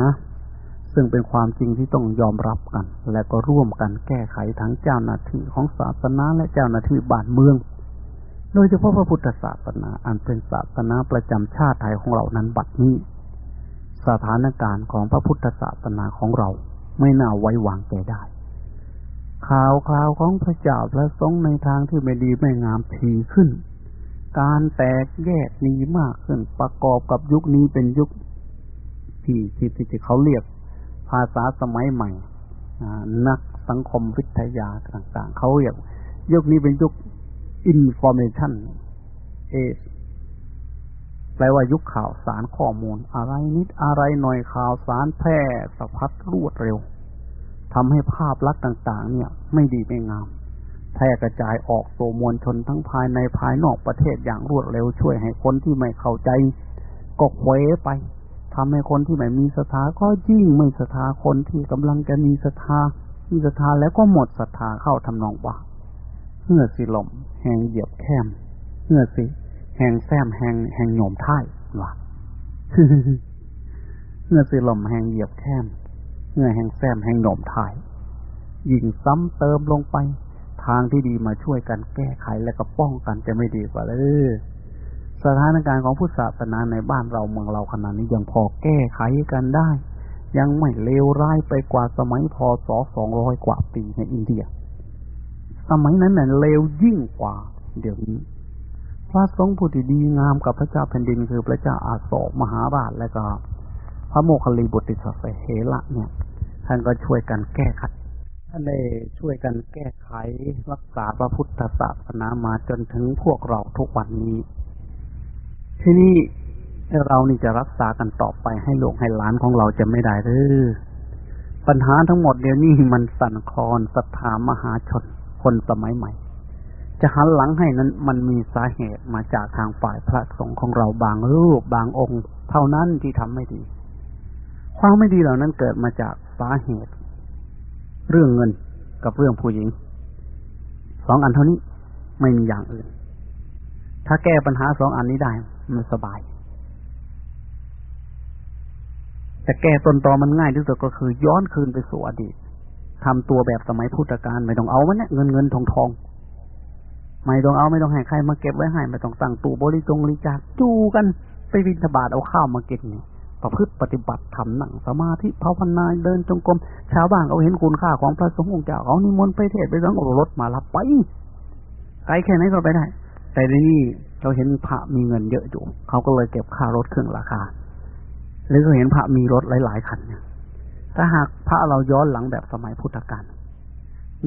ซึ่งเป็นความจริงที่ต้องยอมรับกัน และก็ร่วมกันแก้ไขทั้งเจ้าหน้าที่ของศาสนาและเจ้าหน้าที่บ้านเมือง โดยเฉพาะพระพุทธศาสนาอันเป็นศาสนาประจำชาติไทยของเรานั้นบัดนี้ สถานการณ์ของพระพุทธศาสนาของเราไม่น่าไว้วางใจได้ ข่าวคราวของพระเจ้าพระสงฆ์ในทางที่ไม่ดีไม่งามทีขึ้น การแตกแยกนี้มากขึ้นประกอบกับยุคนี้เป็นยุคที่ที่ที่เขาเรียก ภาษาสมัยใหม่นักสังคมวิทยาต่าง ๆ เขาเรียกยุคนี้เป็นยุค information age แปลว่ายุคข่าวสารข้อมูล อะไรนิดอะไรหน่อยข่าวสารแพร่สะพัดรวดเร็วทำให้ภาพลักษณ์ต่าง ๆ เนี่ย ไม่ดีไม่งามแพร่กระจายออกสู่มวลชนทั้งภายในภายนอกประเทศอย่างรวดเร็วช่วยให้คนที่ไม่เข้าใจ ก็เคว้ไป ทำให้คนที่ไม่มีศรัทธาก็ยิ่งไม่ศรัทธาคนที่กำลังจะมีศรัทธามีศรัทธาแล้วก็หมดศรัทธาเข้าทำนองว่าเมื่อสิลมแหงเหยียบแคมเมื่อสิแห่งแซมแห่งแห่งโยมท่ายว่ะเงื่อสิลมแห่งเหยียบแคมเงื่อแห่งแซมแห่งโยมท่ายยิงซ้ำเติมลงไป ทางที่ดีมาช่วยกันแก้ไขและก็ป้องกันจะไม่ดีกว่าเลย สถานการณ์ของพุทธศาสนาในบ้านเราเมืองเราขนาดนี้ยังพอแก้ไขกันได้ ยังไม่เลวร้ายไปกว่าสมัยพศสองร้อยกว่าปีในอินเดีย สมัยนั้นน่ะเลวยิ่งกว่า เดี๋ยวนี้พระสงฆ์ผู้ที่ดีงามกับพระเจ้าแผ่นดินคือพระเจ้าอาโศกมหาราชและก็ พระโมคคัลลีบุตรสัสเหระเนี่ย ท่านก็ช่วยกันแก้ไขท่านได้ช่วยกันแก้ไขรักษาพระพุทธศาสนามาจนถึงพวกเราทุกวันนี้ ที่นี่เรานี่จะรักษากันต่อไปให้ลูกให้หลานของเราจะไม่ได้หรือปัญหาทั้งหมดเดี๋ยวนี้มันสั่นคลอนศรัทธามหาชนคนสมัยใหม่ จะหันหลังให้นั้นมันมีสาเหตุมาจากทางฝ่ายพระสงฆ์ของเราบางรูปบางองค์ เท่านั้นที่ทำไม่ดี ความไม่ดีเหล่านั้นเกิดมาจากสาเหตุ เรื่องเงินกับเรื่องผู้หญิงสองอันเท่านี้ไม่มีอย่างอื่น ถ้าแก้ปัญหาสองอันนี้ได้ มันสบายจะแก้ต้นตอมันง่ายที่สุดก็คือ ย้อนคืนไปสู่อดีตทำตัวแบบสมัยพุทธกาลไม่ต้องเอามันเนี่ยเงินเงินทองทองไม่ต้องเอาไม่ต้องให้ใครมาเก็บไว้ให้ไม่ต้องตั้งตู้บริจงบริจาคจูกันไปวินทบาทเอาข้าวมากินนี่ประพฤติปฏิบัติทำหนังสมาธิภาวนาเดินจงกรมชาวบ้านเขาเห็นคุณค่าของพระสงฆ์องค์เจ้าเขานิมนต์ไปเทศไปสังโอรถมารับไปไกลแค่ไหนก็ไปได้ แต่ในนี้ เราเห็นพระมีเงินเยอะอยู่เขาก็เลยเก็บค่ารถเครื่องราคา หรือก็เห็นพระมีรถหลาย ๆ คันเนี่ยถ้าหากพระเราย้อนหลังแบบสมัยพุทธกาล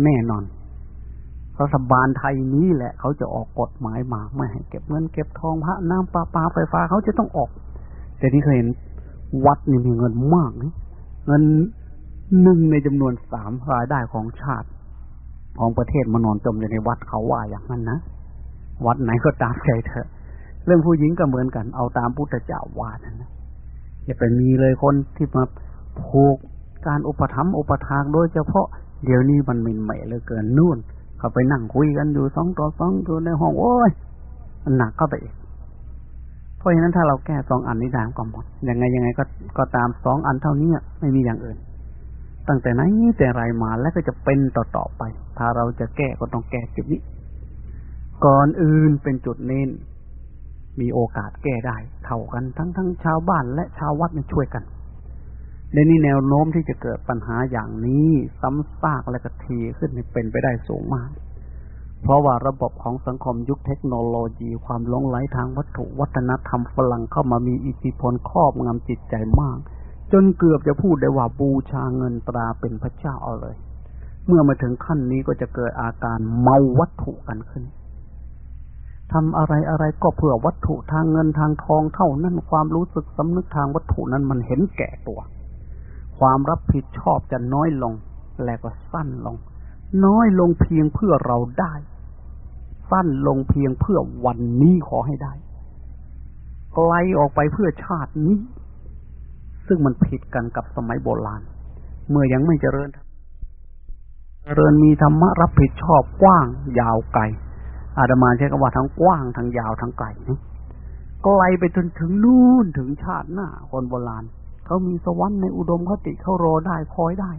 แน่นอนรัฐบาลไทยนี้แหละ เขาจะออกกฎหมายมาไม่ให้เก็บเงินเก็บทองพระน้ำปลาปลาไฟฟ้าเขาจะต้องออก แต่ที่เคยเห็นวัดนี่มีเงินมากเงินหนึ่งในจำนวนสามรายได้ของชาติ ของประเทศมานอนจมอยู่ในวัดเขาว่าอย่างนั้นนะ วัดไหนก็ตามใจเถอะ เรื่องผู้หญิงก็เหมือนกัน เอาตามพุทธเจ้าว่านั่นะอย่าไปมีเลยคนที่มาผูกการอุปถัมภ์อุปทานโดยเฉพาะเดี๋ยวนี้มันมินใหม่เลือเกินนู่น เขาไปนั่งคุยกันอยู่สองต่อสองอยู่ในห้องโอ้ยมันหนักเข้าไปอีกเพราะฉะนั้นถ้าเราแก้สองอันนี้ได้ก็หมดยังไงยังไงก็ก็ตามสองอันเท่านี้ไม่มีอย่างอื่น ตั้งแต่ไหนแต่ไรมาแล้วก็จะเป็นต่อต่อไป ถ้าเราจะแก้ก็ต้องแก้จุดนี้ ก่อนอื่นเป็นจุดเน้น มีโอกาสแก้ได้เท่ากันทั้งทั้งชาวบ้านและชาววัดมาช่วยกันในนี้แนวโน้มที่จะเกิดปัญหาอย่างนี้ซ้ำซากและกระทีขึ้นเป็นไปได้สูงมาก เพราะว่าระบบของสังคมยุคเทคโนโลยีความหลงไหลทางวัตถุวัฒนธรรมฝรั่งเข้ามามีอิทธิพลครอบงำจิตใจมาก จนเกือบจะพูดได้ว่าบูชาเงินตราเป็นพระเจ้าเอาเลย เมื่อมาถึงขั้นนี้ก็จะเกิดอาการเมาวัตถุกันขึ้น ทำอะไรอะไรก็เพื่อวัตถุทางเงินทางทองเท่านั้นความรู้สึกสำนึกทางวัตถุนั้นมันเห็นแก่ตัว ความรับผิดชอบจะน้อยลง และก็สั้นลง น้อยลงเพียงเพื่อเราได้ สั้นลงเพียงเพื่อวันนี้ขอให้ได้ไกลออกไปเพื่อชาตินี้ ซึ่งมันผิดกันกับสมัยโบราณ เมื่อยังไม่เจริญเจริญมีธรรมะรับผิดชอบกว้างยาวไกล อาตมาใช้คำว่าทั้งกว้างทั้งยาวทั้งไกลนะไกลไปจนถึงนู่นถึงชาติหน้า คนโบราณเขามีสวรรค์ในอุดมคติเขารอได้คอยได้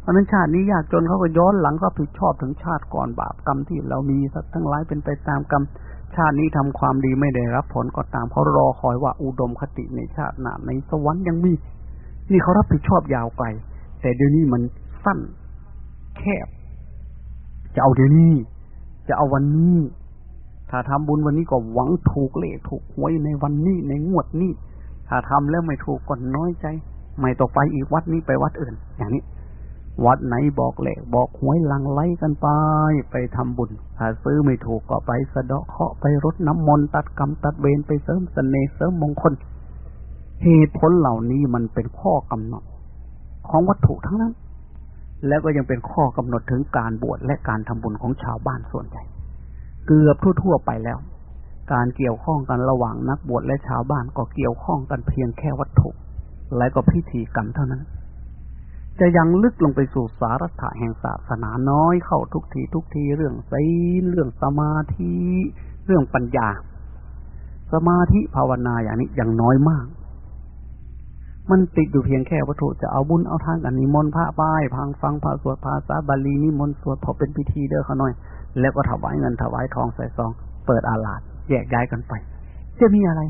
เพราะนั้นชาตินี้ยากจนเขาก็ย้อนหลังรับผิดชอบถึงชาติก่อนบาปกรรมที่เรามีสัตว์ทั้งหลายเป็นไปตามกรรมชาตินี้ทำความดีไม่ได้รับผลก็ตามเขารอคอยว่าอุดมคติในชาติหน้าในสวรรค์ยังมี นี่เขารับผิดชอบยาวไกล แต่เดี๋ยวนี้มันสั้น แคบ จะเอาเดี๋ยวนี้ จะเอาวันนี้ ถ้าทำบุญวันนี้ก็หวังถูกเลขถูกหวยในวันนี้ในงวดนี้ ถ้าทำแล้วไม่ถูกก็น้อยใจ ไม่ต่อไปอีกวัดนี้ไปวัดอื่น อย่างนี้ วัดไหนบอกเลขบอกหวยลังไล่กันไป ไปทำบุญ ถ้าซื้อไม่ถูกก็ไปสะเดาะเคาะไปรดน้ำมนต์ตัดกรรมตัดเวรไปเสริมสเสน่ห์เสริมมงคล เหตุผลเหล่านี้มันเป็นข้อกำหนดของวัตถุทั้งนั้น แล้วก็ยังเป็นข้อกำหนดถึงการบวชและการทำบุญของชาวบ้านส่วนใหญ่ เกือบทั่วๆไปแล้ว การเกี่ยวข้องกันระหว่างนักบวชและชาวบ้านก็เกี่ยวข้องกันเพียงแค่วัตถุ และก็พิธีกรรมเท่านั้น จะยังลึกลงไปสู่สาระแห่งศาสนาน้อยเข้าทุกทีทุกทีเรื่องศีลเรื่องสมาธิ เรื่องปัญญา สมาธิภาวนาอย่างนี้ย่างน้อยมาก มันติดอยู่เพียงแค่วัตถุจะเอาบุญเอาทานกันนิมนต์พระป้ายพังฟังพระสวดภาษาบาลีนิมนต์สวดพอเป็นพิธีเด้อเขาหน่อย แล้วก็ถวายเงินถวายทองใส่ซอง เปิดอาลาดแยกย้ายกันไป จะมีอะไร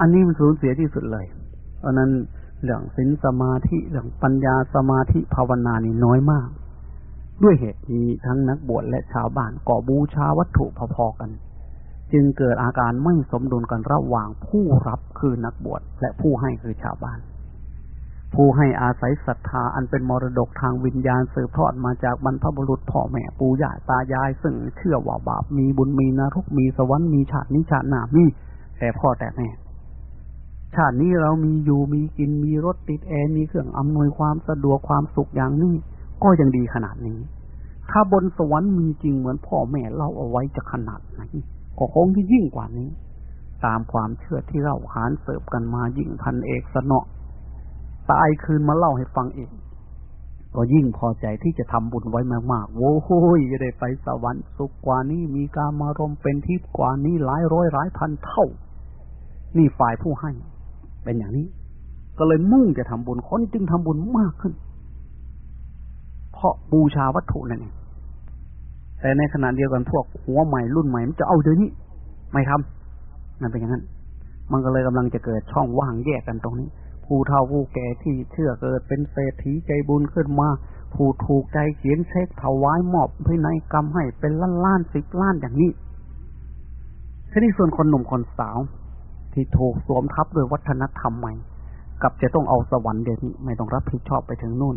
อันนี้มันสูญเสียที่สุดเลย เพราะนั้นเรื่องศีลสมาธิเรื่องปัญญาสมาธิภาวนานี่น้อยมาก ด้วยเหตุนี้ทั้งนักบวชและชาวบ้านก่อบูชาวัตถุพอๆกัน จึงเกิดอาการไม่สมดุลกันระหว่างผู้รับคือนักบวชและผู้ให้คือชาวบ้าน ผู้ให้อาศัยศรัทธาอันเป็นมรดกทางวิญญาณสืบทอดมาจากบรรพบุรุษพ่อแม่ปู่ย่าตายาย ซึ่งเชื่อว่าบาปมีบุญมีนรกมีสวรรค์มีชาตินิชาติหนามีแต่พ่อแต่แม่ชาตินี้เรามีอยู่มีกินมีรถติดแอร์มีเครื่องอำนวยความสะดวกความสุขอย่างนี้ก็ยังดีขนาดนี้ ถ้าบนสวรรค์มีจริงเหมือนพ่อแม่เล่าเอาไว้จะขนาดไหน ก็คงที่ยิ่งกว่านี้ ตามความเชื่อที่เราหานเสิร์ฟกันมายิ่งพันเอกสนอตายคืนมาเล่าให้ฟังอีก ก็ยิ่งพอใจที่จะทำบุญไว้มากๆ โว้ยจะได้ไปสวรรค์สุขกว่านี้มีการมารมเป็นทิพย์กว่านี้หลายร้อยหลายพันเท่า นี่ฝ่ายผู้ให้ เป็นอย่างนี้ ก็เลยมุ่งจะทำบุญคนจึงทำบุญมากขึ้น เพราะบูชาวัตถุนั่นเอง แต่ในขณะเดียวกันพวกหัวใหม่รุ่นใหม่มันจะเอาเดี๋ยวนี้ ไม่ทำนั่นเป็นอย่างนั้น มันก็เลยกำลังจะเกิดช่องว่างแยกกันตรงนี้ ผู้เฒ่าผู้แก่ที่เชื่อเกิดเป็นเศรษฐีใจบุญขึ้นมา ผู้ถูกใจเขียนเช็คถวายมอบพินัยกรรมให้เป็นล้านล้านสิบล้านอย่างนี้ทีนี้ส่วนคนหนุ่มคนสาว ที่ถูกสวมทับโดยวัฒนธรรมใหม่กับจะต้องเอาสวรรค์เดี๋ยวนี้ไม่ต้องรับผิดชอบไปถึงนู่น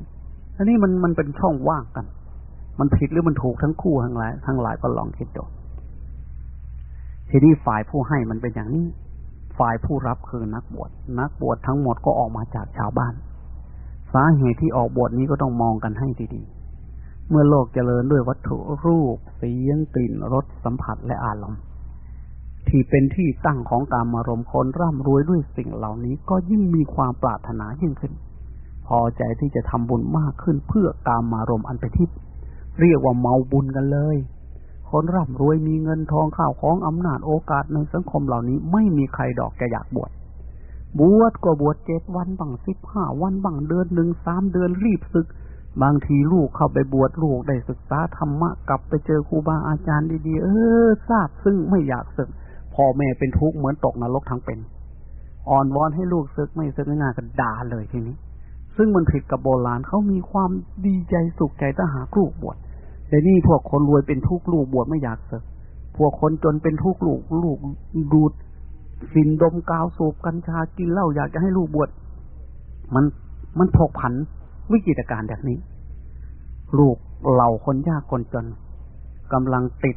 อันนี้มันมันเป็นช่องว่างกัน มันผิดหรือมันถูกทั้งคู่ทั้งหลายทั้งหลายก็ลองคิดดูทีนี้ฝ่ายผู้ให้มันเป็นอย่างนี้ ฝ่ายผู้รับคือนักบวช นักบวชทั้งหมดก็ออกมาจากชาวบ้าน สาเหตุที่ออกบวชนี้ก็ต้องมองกันให้ดีๆ เมื่อโลกเจริญด้วยวัตถุรูป เสียงกลิ่นรสสัมผัสและอารมณ์ที่เป็นที่ตั้งของการมารมคนร่ำรวยด้วยสิ่งเหล่านี้ก็ยิ่งมีความปรารถนายิ่งขึ้น พอใจที่จะทำบุญมากขึ้นเพื่อการมารมอันเป็นทิพย์ เรียกว่าเมาบุญกันเลย คนร่ำรวยมีเงินทองข้าวของอำนาจโอกาสในสังคมเหล่านี้ไม่มีใครดอกจะอยากบวชบวชก็บวชเจ็ดวันบังสิบห้าวันบังเดือนหนึ่งสามเดือนรีบศึก บางทีลูกเข้าไปบวชลูกได้ศึกษาธรรมะกลับไปเจอครูบาอาจารย์ดีๆ เออทราบซึ่งไม่อยากศึกพ่อแม่เป็นทุกข์เหมือนตกนรกทั้งเป็น อ่อนวอนให้ลูกซึกไม่ซึกง่ายกันด่าเลยทีนี้ ซึ่งมันผิดกับโบราณเขามีความดีใจสุขใจถ้าหาลูกบวช แต่นี่พวกคนรวยเป็นทุกข์ลูกบวชไม่อยากซึกพวกคนจนเป็นทุกข์ลูกลูกดูดฟินดมกาวสูบกัญชากินเหล้าอยากจะให้ลูกบวชมันมันถกผันวิจิตการแบบนี้ ลูกเหล่าคนยากคนจนกำลังติด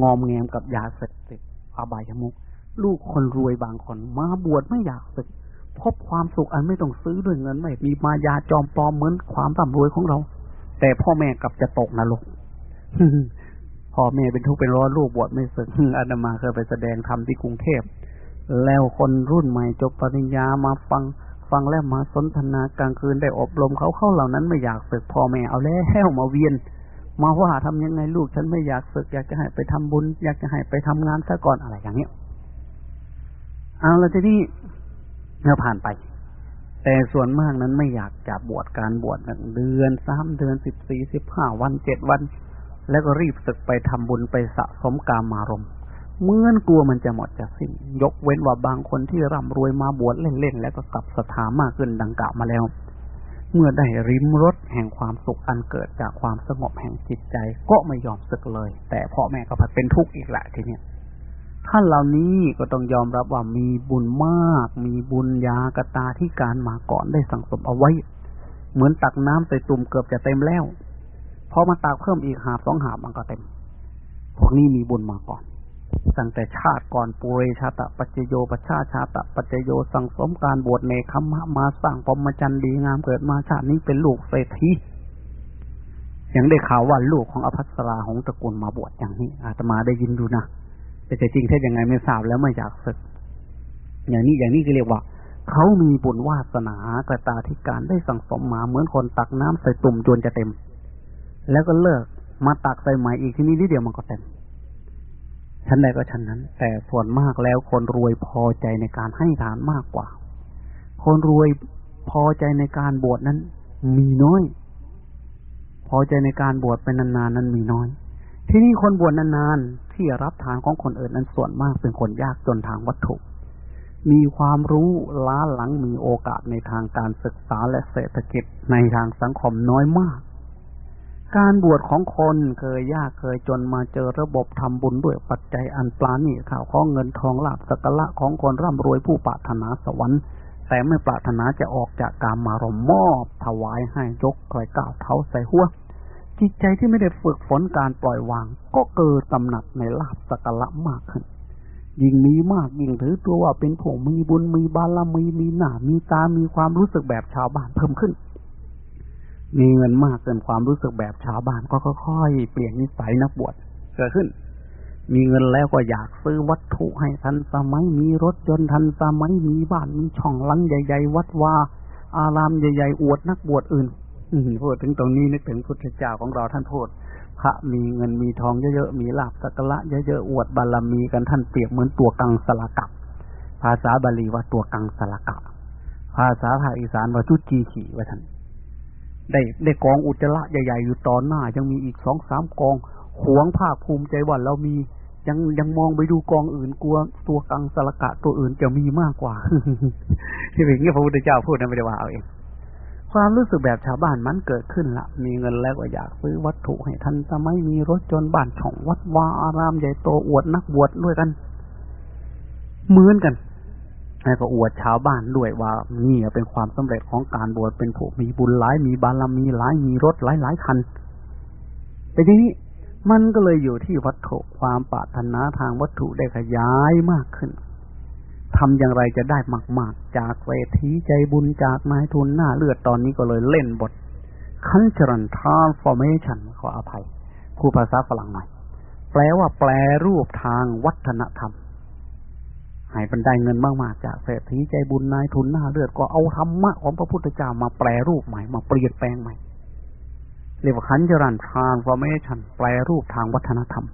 งอมแงมกับยาเสพติดอบายมุก ลูกคนรวยบางคน มาบวชไม่อยากศึกพบความสุขอันไม่ต้องซื้อด้วยเงินไม่มีมายาจอมปลอมเหมือนความร่ำรวยของเรา แต่พ่อแม่กลับจะตกนรกพ่อแม่เป็นทุกข์เป็นร้อนลูกบวชไม่ศึกอาตมาเคยไปแสดงธรรมที่กรุงเทพ แล้วคนรุ่นใหม่จบปริญญามาฟัง ฟังแล้วมาสนทนากลางคืนได้อบรมเขาเข้าเหล่านั้นไม่อยากศึกพ่อแม่เอาแล้วมาเวียน มาว่าทำยังไงลูกฉันไม่อยากฝึก อยากจะให้ไปทำบุญ อยากจะให้ไปทำงานซะก่อนอะไรอย่างเนี้ยเอาแล้วทีนี้เราผ่านไป แต่ส่วนมากนั้นไม่อยากจะบวชการบวชหนึ่งเดือนสามเดือนสิบสี่สิบห้าวันเจ็ดวัน แล้วก็รีบศึกไปทำบุญไปสะสมกามารมเมื่อนกลัวมันจะหมดจะสิ้น ยกเว้นว่าบางคนที่ร่ำรวยมาบวชเล่นๆ แล้วก็กลับสถามากขึ้นดังกล่าวมาแล้ว เมื่อได้ริมรสแห่งความสุขอันเกิดจากความสงบแห่งจิตใจ ก็ไม่ยอมสึกเลย แต่พ่อแม่ก็ผัดเป็นทุกข์อีกแหละทีเนี้ย ท่านเหล่านี้ก็ต้องยอมรับว่ามีบุญมาก มีบุญยากตาที่การมาก่อนได้สั่งสมเอาไว้ เหมือนตักน้ำใส่ตุ่มเกือบจะเต็มแล้วพอมาตักเพิ่มอีกหาบสองหาบมันก็เต็ม พวกนี้มีบุญมาก่อน ตั้งแต่ชาติก่อนปุเรชาตะปัจจโยปชาชาตะปัจจโยสังสมการบวชในคำมมาสร้างปมจันดีงามเกิดมาชาตินี้เป็นลูกเศรษฐียังได้ข่าวว่าลูกของอภัสราของตระกูลมาบวชอย่างนี้อาตมาได้ยินดูนะ แต่จะจริงแท้ยังไงไม่ทราบแล้วไม่อยากศึก อย่างนี้อย่างนี้ก็เรียกว่า เขามีบุญวาสนากระตาธิการได้สั่งสมมาเหมือนคนตักน้ำใส่ตุ่มจนจะเต็ม แล้วก็เลิกมาตักใส่ใหม่อีกทีนี้นิดเดียวมันก็เต็มชั้นใดก็ชั้นนั้น แต่ส่วนมากแล้วคนรวยพอใจในการให้ทานมากกว่า คนรวยพอใจในการบวชนั้น มีน้อย พอใจในการบวชเป็นนานๆนั้นมีน้อย ที่นี่คนบวชนานๆ ที่รับทานของคนอื่นนั้นส่วนมากเป็นคนยากจนทางวัตถุ มีความรู้ล้าหลังมีโอกาสในทางการศึกษาและเศรษฐกิจในทางสังคมน้อยมาก การบวชของคนเคยยากเคยจนมาเจอระบบทำบุญด้วยปัจจัยอันปราณีข่าวข้องเงินทองลาบสักละของคนร่ำรวยผู้ปรารถนาสวรรค์แต่ไม่ปรารถนาจะออกจากการมารมมอบถวายให้ยกคอยก้าวเท้าใส่หัว จิตใจที่ไม่ได้ฝึกฝนการปล่อยวาง ก็เกิดตำหนักในลาบสักละมากขึ้น ยิ่งมีมากยิ่งถือตัวว่าเป็นผู้มีบุญมีบารมีมีหน้ามีตา มีความรู้สึกแบบชาวบ้านเพิ่มขึ้น มีเงินมากเกินความรู้สึกแบบชาวบ้านก็ค่อยๆเปลี่ยนนิสัยนักบวชเกิดขึ้น มีเงินแล้วก็อยากซื้อวัตถุให้ทันสมัย มีรถยนต์ทันสมัย มีบ้าน มีช่องลังใหญ่ ๆ วัดว่าอารามใหญ่ ๆ อวดนักบวชอื่น พูดถึงตรงนี้นึกถึงพุทธเจ้าของเราท่านพูดพระมีเงินมีทองเยอะๆ มีลาบสักละเยอะๆ อวดบารมีกันท่านเปรียบเหมือนตัวกังสลักับ ภาษาบาลีว่าตัวกังสลักะ ภาษาภาคอีสานว่าจุจีขีว่าท่าน ได้ได้กองอุจจาระใหญ่ๆ อยู่ตอนหน้า ยังมีอีกสองสามกอง หวงภาคภูมิใจว่าเรามี ยังยังมองไปดูกองอื่นกลัว ตัวกังสลกะตัวอื่นจะมีมากกว่าที่เป็นอย่างนี้พระพุทธเจ้าพูดนะไม่ได้ว่าเอาเอง ความรู้สึกแบบชาวบ้านมันเกิดขึ้นละมีเงินแล้วก็อยากซื้อวัตถุให้ทันสมัยมีรถจนบ้านช่องวัดวาอารามใหญ่โตอวดนักบวชด้วยกัน เหมือนกันแล้วก็อวดชาวบ้านด้วยว่านี่เป็นความสำเร็จของการบวชเป็นผู้มีบุญหลายมีบารมีหลายมีรถหลายหลายคัน แต่ทีนี้มันก็เลยอยู่ที่วัตถุความปรารถนาทางวัตถุได้ขยายมากขึ้น ทำอย่างไรจะได้มาก ๆ จากเวทีใจบุญจากนายทุนหน้าเลือดตอนนี้ก็เลยเล่นบท cultural transformation ขออภัยครูภาษาฝรั่งหน่อยแปลว่าแปลรูปทางวัฒนธรรมให้บรรได้เงินมากๆจากเศรษฐีใจบุญนายทุนหน้าเลือดก็เอาธรรมะของพระพุทธเจ้ามาแปลรูปใหม่มาเปลี่ยนแปลงใหม่เรียกว่าขันจรันทานฟอร์เมชันแปลรูปทางวัฒนธรรม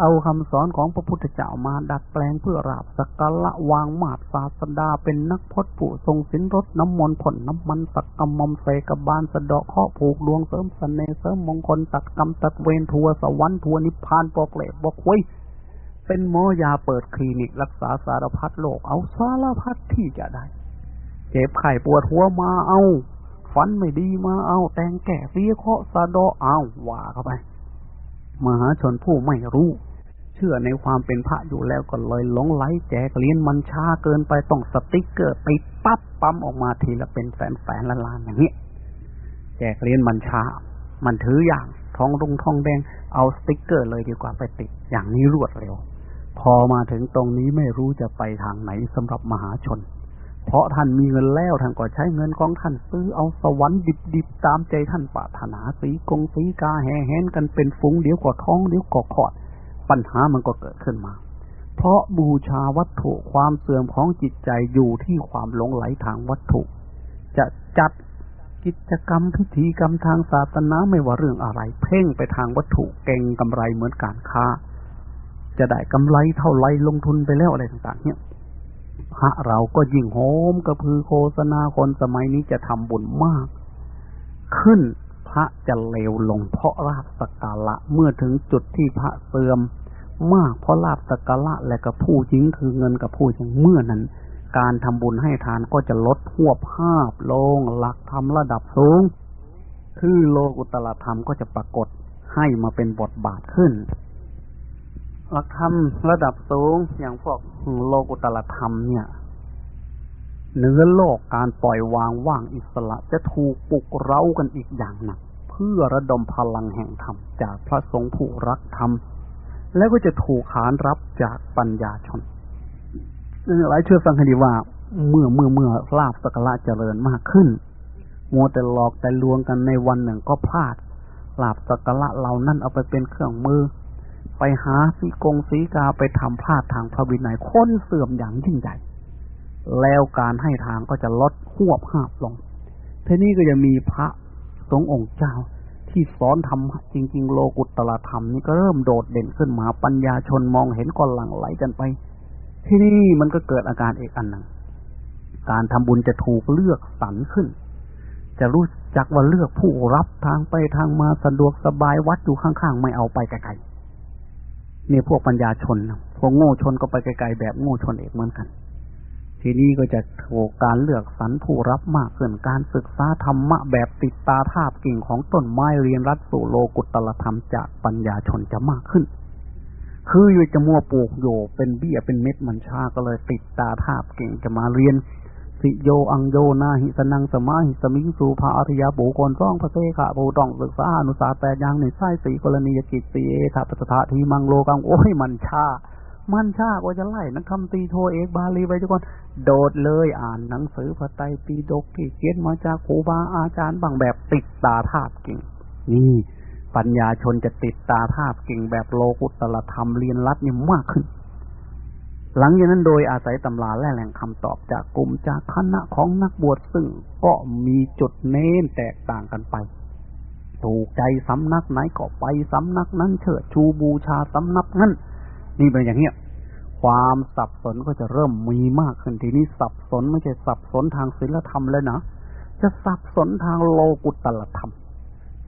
เอาคำสอนของพระพุทธเจ้ามาดัดแปลงเพื่อราบสักการะวางมาดศาสดาเป็นนักพจน์ผู้ทรงสินรถน้ำมนต์ผลน้ำมันสักกรรมมเสกบาลสะดาะข้อผูกดวงเสริมสเสน่ห์เสริมมงคลตัดกรรมตัดเวรทัวสวรรค์ทัวนิพพานปอกเกลบบอกไว้เป็นหมอยาเปิดคลินิกรักษาสารพัดโรคเอาสารพัดที่จะได้ เจ็บไข้ปวดหัวมาเอาฟันไม่ดีมาเอา แตงแก่เสียเคาะสะดอเอาว่าเข้าไป มหาชนผู้ไม่รู้ เชื่อในความเป็นพระอยู่แล้วก็เลยหลงไหลแจกเลี้ยนมันช้าเกินไปต้องสติ๊กเกอร์ติดปั๊บปั๊มออกมาทีละเป็นแสนแสนละล้านอย่างนี้แจกเลี้ยนมันช้า มันถืออย่างท้องรุงท้องแดงเอาสติ๊กเกอร์เลยดีกว่าไปติดอย่างนี้รวดเร็ว พอมาถึงตรงนี้ไม่รู้จะไปทางไหนสำหรับมหาชน เพราะท่านมีเงินแล้วท่านก็ใช้เงินของท่านซื้อเอาสวรรค์ดิบๆตามใจท่านปรารถนาสีกงสีกาแห่แหนกันเป็นฟุ้งเดี๋ยวก็ท้องเดี๋ยวก็ขอด ปัญหามันก็เกิดขึ้นมา เพราะบูชาวัตถุความเสื่อมของจิตใจอยู่ที่ความหลงไหลทางวัตถุ จะจัดกิจกรรมพิธีกรรมทางศาสนาไม่ว่าเรื่องอะไร เพ่งไปทางวัตถุเก่งกำไรเหมือนการค้า จะได้กำไรเท่าไรลงทุนไปแล้วอะไรต่าง ๆ เนี่ย พระเราก็ยิ่งโหมกระพือโฆษณาคนสมัยนี้จะทำบุญมาก ขึ้นพระจะเลวลงเพราะลาบสกาละเมื่อถึงจุดที่พระเสื่อม มากเพราะลาบสกาละและกับผู้จริงคือเงินกับผู้จริงเมื่อนั้น การทำบุญให้ทานก็จะลดหัวภาพลง หลักธรรมระดับสูงคือโลกุตละธรรมก็จะปรากฏให้มาเป็นบทบาทขึ้น หลักธรรมระดับสูงอย่างพวกโลกุตละธรรมเนี่ยเนื้อโลกการปล่อยวางว่างอิสระจะถูกปลุกเร้ากันอีกอย่างหนัก เพื่อระดมพลังแห่งธรรม จากพระสงฆ์ผู้รักธรรม แล้วก็จะถูกขานรับจากปัญญาชนหลายเชื่อฟังคดีว่า เมื่อเมื่อเมื่อลาบสกละเจริญมากขึ้นมัวแต่หลอกแต่ลวงกันในวันหนึ่งก็พลาดลาบสกละเหล่านั้นเอาไปเป็นเครื่องมือ ไปหาสีกงสีกาไปทำพลาดทางพระวินัยค้นเสื่อมอย่างยิ่งใหญ่ แล้วการให้ทางก็จะลดหวบหาบลงทีนี้ก็จะมีพระสงฆ์องค์เจ้า ที่สอนธรรมจริง ๆ โลกุตตรธรรมนี่ก็เริ่มโดดเด่นขึ้นมาปัญญาชนมองเห็นก็หลั่งไหลกันไป ที่นี่มันก็เกิดอาการเอกอันหนึ่งการทำบุญจะถูกเลือกสรรขึ้น จะรู้จักว่าเลือกผู้รับทางไปทางมาสะดวกสบายวัดอยู่ข้างๆ ไม่เอาไปไกลๆ นี่พวกปัญญาชนพวกโง่ชนก็ไปไกลๆแบบโง่ชนเอกเหมือนกัน ทีนี้ก็จะถูกการเลือกสรรผู้รับมากขึ้นการศึกษาธรรมะแบบติดตาทาบกิ่งของต้นไม้เรียนรัดสู่โลกุตตรธรรมจากปัญญาชนจะมากขึ้น คืออยู่จะมัวปลูกโยเป็นเบี้ยเป็นเม็ดมันชาก็เลยติดตาทาบกิ่งจะมาเรียน สิโยอังโยนาหิสนังสมาหิสมิงสูภาอัธยาบุคคลซ่องพระเสขะผู้ต้องศึกษาอนุสาแปดอย่างในไส้สีกรณียกิจสีเอธาปัสถาทีมังโลกังโอ้ยมันชา มันชาก็จะไล่นักคำตีโทเอกบาลีไปทุกคนโดดเลยอ่านหนังสือพระไตรปิฎกที่เขียนมาจากครูบาอาจารย์บางแบบติดตาทาบกิ่งนี่ปัญญาชนจะติดตาทาบกิ่งแบบโลกุตตรธรรมเรียนรัดนี่มากขึ้น หลังจากนั้นโดยอาศัยตำราและแหล่งคำตอบจากกลุ่มจากคณะของนักบวชซึ่งก็มีจุดเน้นแตกต่างกันไป ถูกใจสำนักไหนก็ไปสำนักนั้นเชิดชูบูชาสำนักนั้นนี่เป็นอย่างเนี้ยความสับสนก็จะเริ่มมีมากขึ้นทีนี้สับสนไม่ใช่สับสนทางศีลธรรมเลยนะจะสับสนทางโลกุตตรธรรม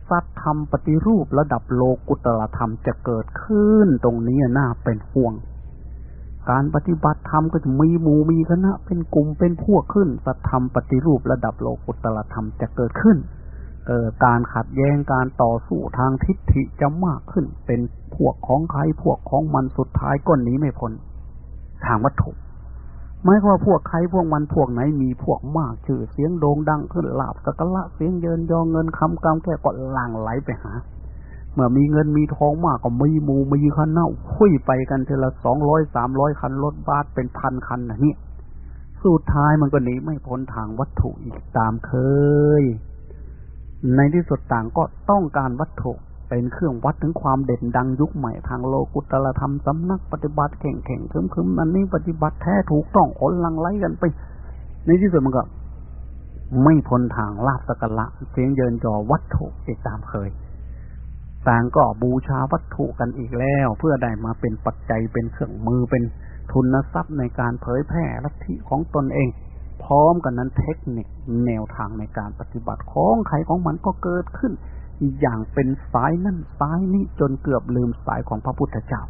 สัตธรรมปฏิรูประดับโลกุตตรธรรมจะเกิดขึ้นตรงนี้น่าเป็นห่วง การปฏิบัติธรรมก็จะมีหมู่มีคณะ เป็นกลุ่มเป็นพวกขึ้นสัตธรรมปฏิรูประดับโลกุตตรธรรมจะเกิดขึ้นเอ่อการขัดแย้งการต่อสู้ทางทิฏฐิจะมากขึ้น เป็นพวกของใครพวกของมันสุดท้ายก็หนีไม่พ้นทางวัตถุไม่ว่าพวกใครพวกมันพวกไหนมีพวกมากชื่อเสียงโด่งดังขึ้นลาบสกละเสียงเยินยองเงินคำกำแก่ก็หลั่งไหลไปหา มื่อมีเงินมีทองมากก็มีมูมีคันเน่าคุยไปกันเทละสองร้อยสามร้อยคันรถบัสเป็นพันคันนะนี่สุดท้ายมันก็หนีไม่พ้นทางวัตถุอีกตามเคย ในที่สุดต่างก็ต้องการวัตถุเป็นเครื่องวัดถึงความเด่นดังยุคใหม่ทางโลกุตละธรรมสำนักปฏิบัติเข่งเข่งคึมคึมอันนี้ปฏิบัติแท้ถูกต้องคนลังไล่กันไป ในที่สุดมันก็ ไม่พ้นทางลาบสกละเสียงเยินจอวัตถุอีกตามเคย ต่างก็บูชาวัตถุกันอีกแล้ว เพื่อได้มาเป็นปัจจัยเป็นเครื่องมือเป็นทุนทรัพย์ในการเผยแพร่ลัทธิของตนเอง พร้อมกันนั้นเทคนิคแนวทางในการปฏิบัติของใครของมันก็เกิดขึ้น อย่างเป็นสายนั่นสายนี้จนเกือบลืมสายของพระพุทธเจ้า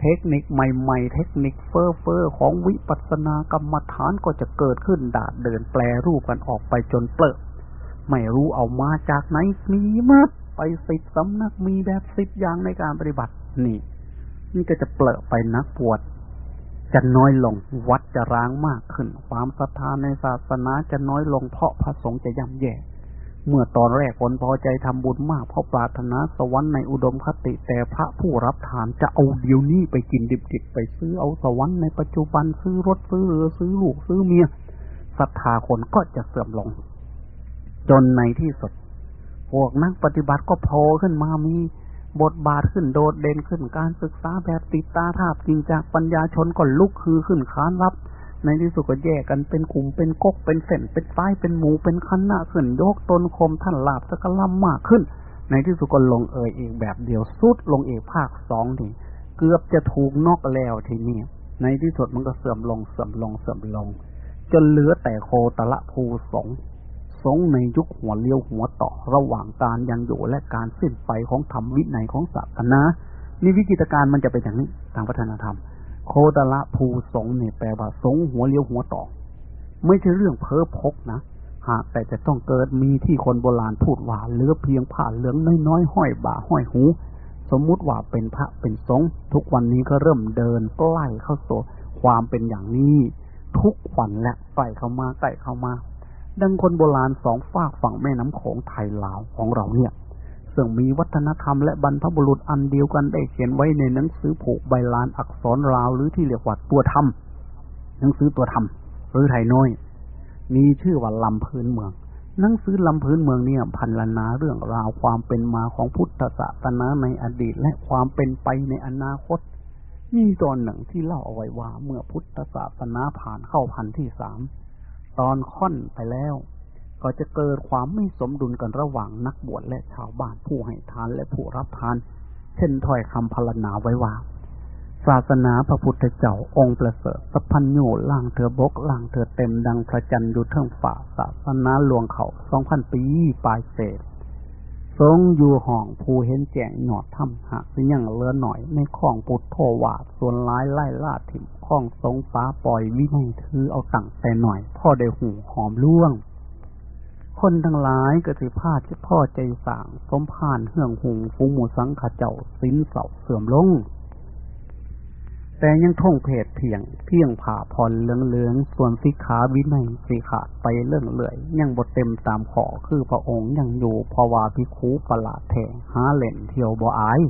เทคนิคใหม่ๆ เทคนิคเฟอร์เฟอร์ของวิปัสสนากรรมฐานก็จะเกิดขึ้นดาดเดินแปลรูปกันออกไปจนเปลอะไม่รู้เอามาจากไหนมีมาก ไปสิบสำนักมีแบบสิบอย่างในการปฏิบัติ นี่ นี่ก็จะเปลอะไปนักปวด จะน้อยลงวัดจะร้างมากขึ้น ความศรัทธาในศาสนาจะน้อยลงเพราะพระสงฆ์จะย่ำแย่เมื่อตอนแรกคนพอใจทำบุญมากเพราะปรารถนาสวรรค์ในอุดมคติแต่พระผู้รับทานจะเอาเดี๋ยวนี้ไปกินดิบๆไปซื้อเอาสวรรค์ในปัจจุบันซื้อรถซื้อเรือซื้อลูกซื้อเมียศรัทธาคนก็จะเสื่อมลง จนในที่สุด พวกนักปฏิบัติก็โผล่ขึ้นมามีบทบาทขึ้นโดดเด่นขึ้นการศึกษาแบบติดตาทาบจริงจากปัญญาชนก็ลุกคือขึ้นค้านรับ ในที่สุดก็แยกกันเป็นกลุ่มเป็นกกเป็นเส้นเป็นฝ้ายเป็นหมูเป็นคันหน้าขึ้นยกตนคมท่านลาบสกลัมมากขึ้น ในที่สุดก็ลงเอยเองแบบเดียวสุดลงเอกภาคสองทีเกือบจะถูกนอกแล้วทีนี้ในที่สุดมันก็เสื่อมลงเสื่อมลงเสื่อมลง จนเหลือแต่โคตละภูสง สงในยุคหัวเลี้ยวหัวต่อระหว่างการยังอยู่และการสิ้นไปของธรรมวินัยของศาสนานี่วิจิตการมันจะเป็นอย่างนี้ทางพัฒนธรรม โคตละภูสงเนี่ยแปลว่าสงหัวเลี้ยวหัวต่อ ไม่ใช่เรื่องเพ้อพกนะหากแต่จะต้องเกิดมีที่คนโบราณพูดว่าเลือเพียงผ่านเหลืองน้อยๆห้อยบ่าห้อยหู สมมุติว่าเป็นพระเป็นสงฆ์ทุกวันนี้ก็เริ่มเดินใกล้เข้าสู่ความเป็นอย่างนี้ ทุกวันและใกล้เข้ามาใกล้เข้ามา ดังคนโบราณสองฝากฝั่งแม่น้ำโขงไทยลาวของเราเนี่ย ซึ่งมีวัฒนธรรมและบรรพบุรุษอันเดียวกันได้เขียนไว้ในหนังสือผูกใบลานอักษรลาวหรือที่เรียกว่าตัวธรรมหนังสือตัวธรรมหรือไทยน้อย มีชื่อว่าลำพื้นเมือง หนังสือลำพื้นเมืองเนี่ยพันลนาเรื่องราวความเป็นมาของพุทธศาสนาในอดีตและความเป็นไปในอนาคต มีตอนหนึ่งที่เล่าเอาไว้ว่าเมื่อพุทธศาสนาผ่านเข้าพันที่สาม ตอนค่อนไปแล้ว ก็จะเกิดความไม่สมดุลกันระหว่างนักบวชและชาวบ้านผู้ให้ทานและผู้รับทาน เช่นถ้อยคำพรรณนาไว้ว่า ศาสนาพระพุทธเจ้าองค์ประเสริฐสัพพัญญูล่างเธอบกล่างเธอเต็มดังพระจันทร์อยู่เทิงฝ่าศาสนาหลวงเขาสองพันปีปลายเศษ ทรงอยู่ห้องผู้เห็นแจ้งหนอดถ้ำหักสิยังเลือหน่อยในข้องปุดโทวาส่วนร้ายไล่ล่าถิ่มข้องทรงฟ้าปล่อยวินัยถือเอาตั้งแต่หน่อยพ่อได้หูหอมล่วง คนทั้งหลายก็ถือพาดพ่อใจสางสมผ่านเฮืองหุงฟูหมูสังขเจ้าสินเสาเสื่อมลง แต่ยังท่องเพศเพียง เพียงผ่าพรเหลืองเหลืองส่วนสิขาวินัยสิขาไปเรื่องเลื่อย ยังบทเต็มตามขอคือพระองค์ยังอยู่พวาพิคูประหลาดแทงหาเล่นเที่ยวบ่อาย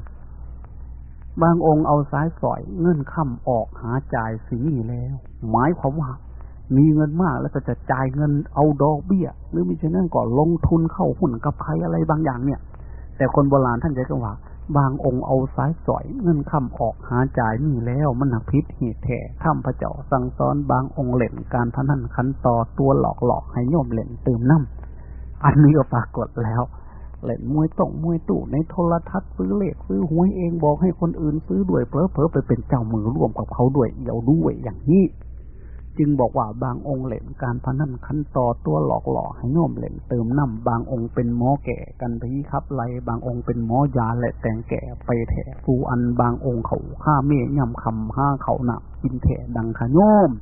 บางองค์เอาสายสอยเงื่อนค่ำออกหาจ่ายสีนี้แล้ว หมายความว่ามีเงินมากแล้วก็จะจ่ายเงินเอาดอกเบี้ย หรือมิฉะนั้นก็ลงทุนเข้าหุ้นกับใครอะไรบางอย่างเนี่ย แต่คนโบราณท่านใช้คำว่า บางองค์เอาสายสอยเงินคำออกหาจ่ายมีแล้วมันหนักพิษเหตุแท้ข้ามพระเจ้าสั่งสอนบางองค์เล่นการพนันขันต่อตัวหลอกหลอกให้โยมเล่นเติมน้ำอันนี้ก็ปรากฏแล้วเล่นมวยต่งมวยตู่ในโทรทัศน์ซื้อเลขซื้อหวยเองบอกให้คนอื่นซื้อด้วยเพลอเพอไปเป็นเจ้ามือร่วมกับเขาด้วยเอี่ยวด้วยอย่างนี้ จึงบอกว่าบางองค์เล่นการพนันขันต่อตัวหลอกหลอกให้โยมเล่นเติมน้ำบางองค์เป็นหมอแก่กันพีขับไลบางองค์เป็นหมอยาและแต่งแก่ไปแถฟูอันบางองค์เขาฆ่าเมียย่ำคำห้าเขาหนักกินแถดังขโยม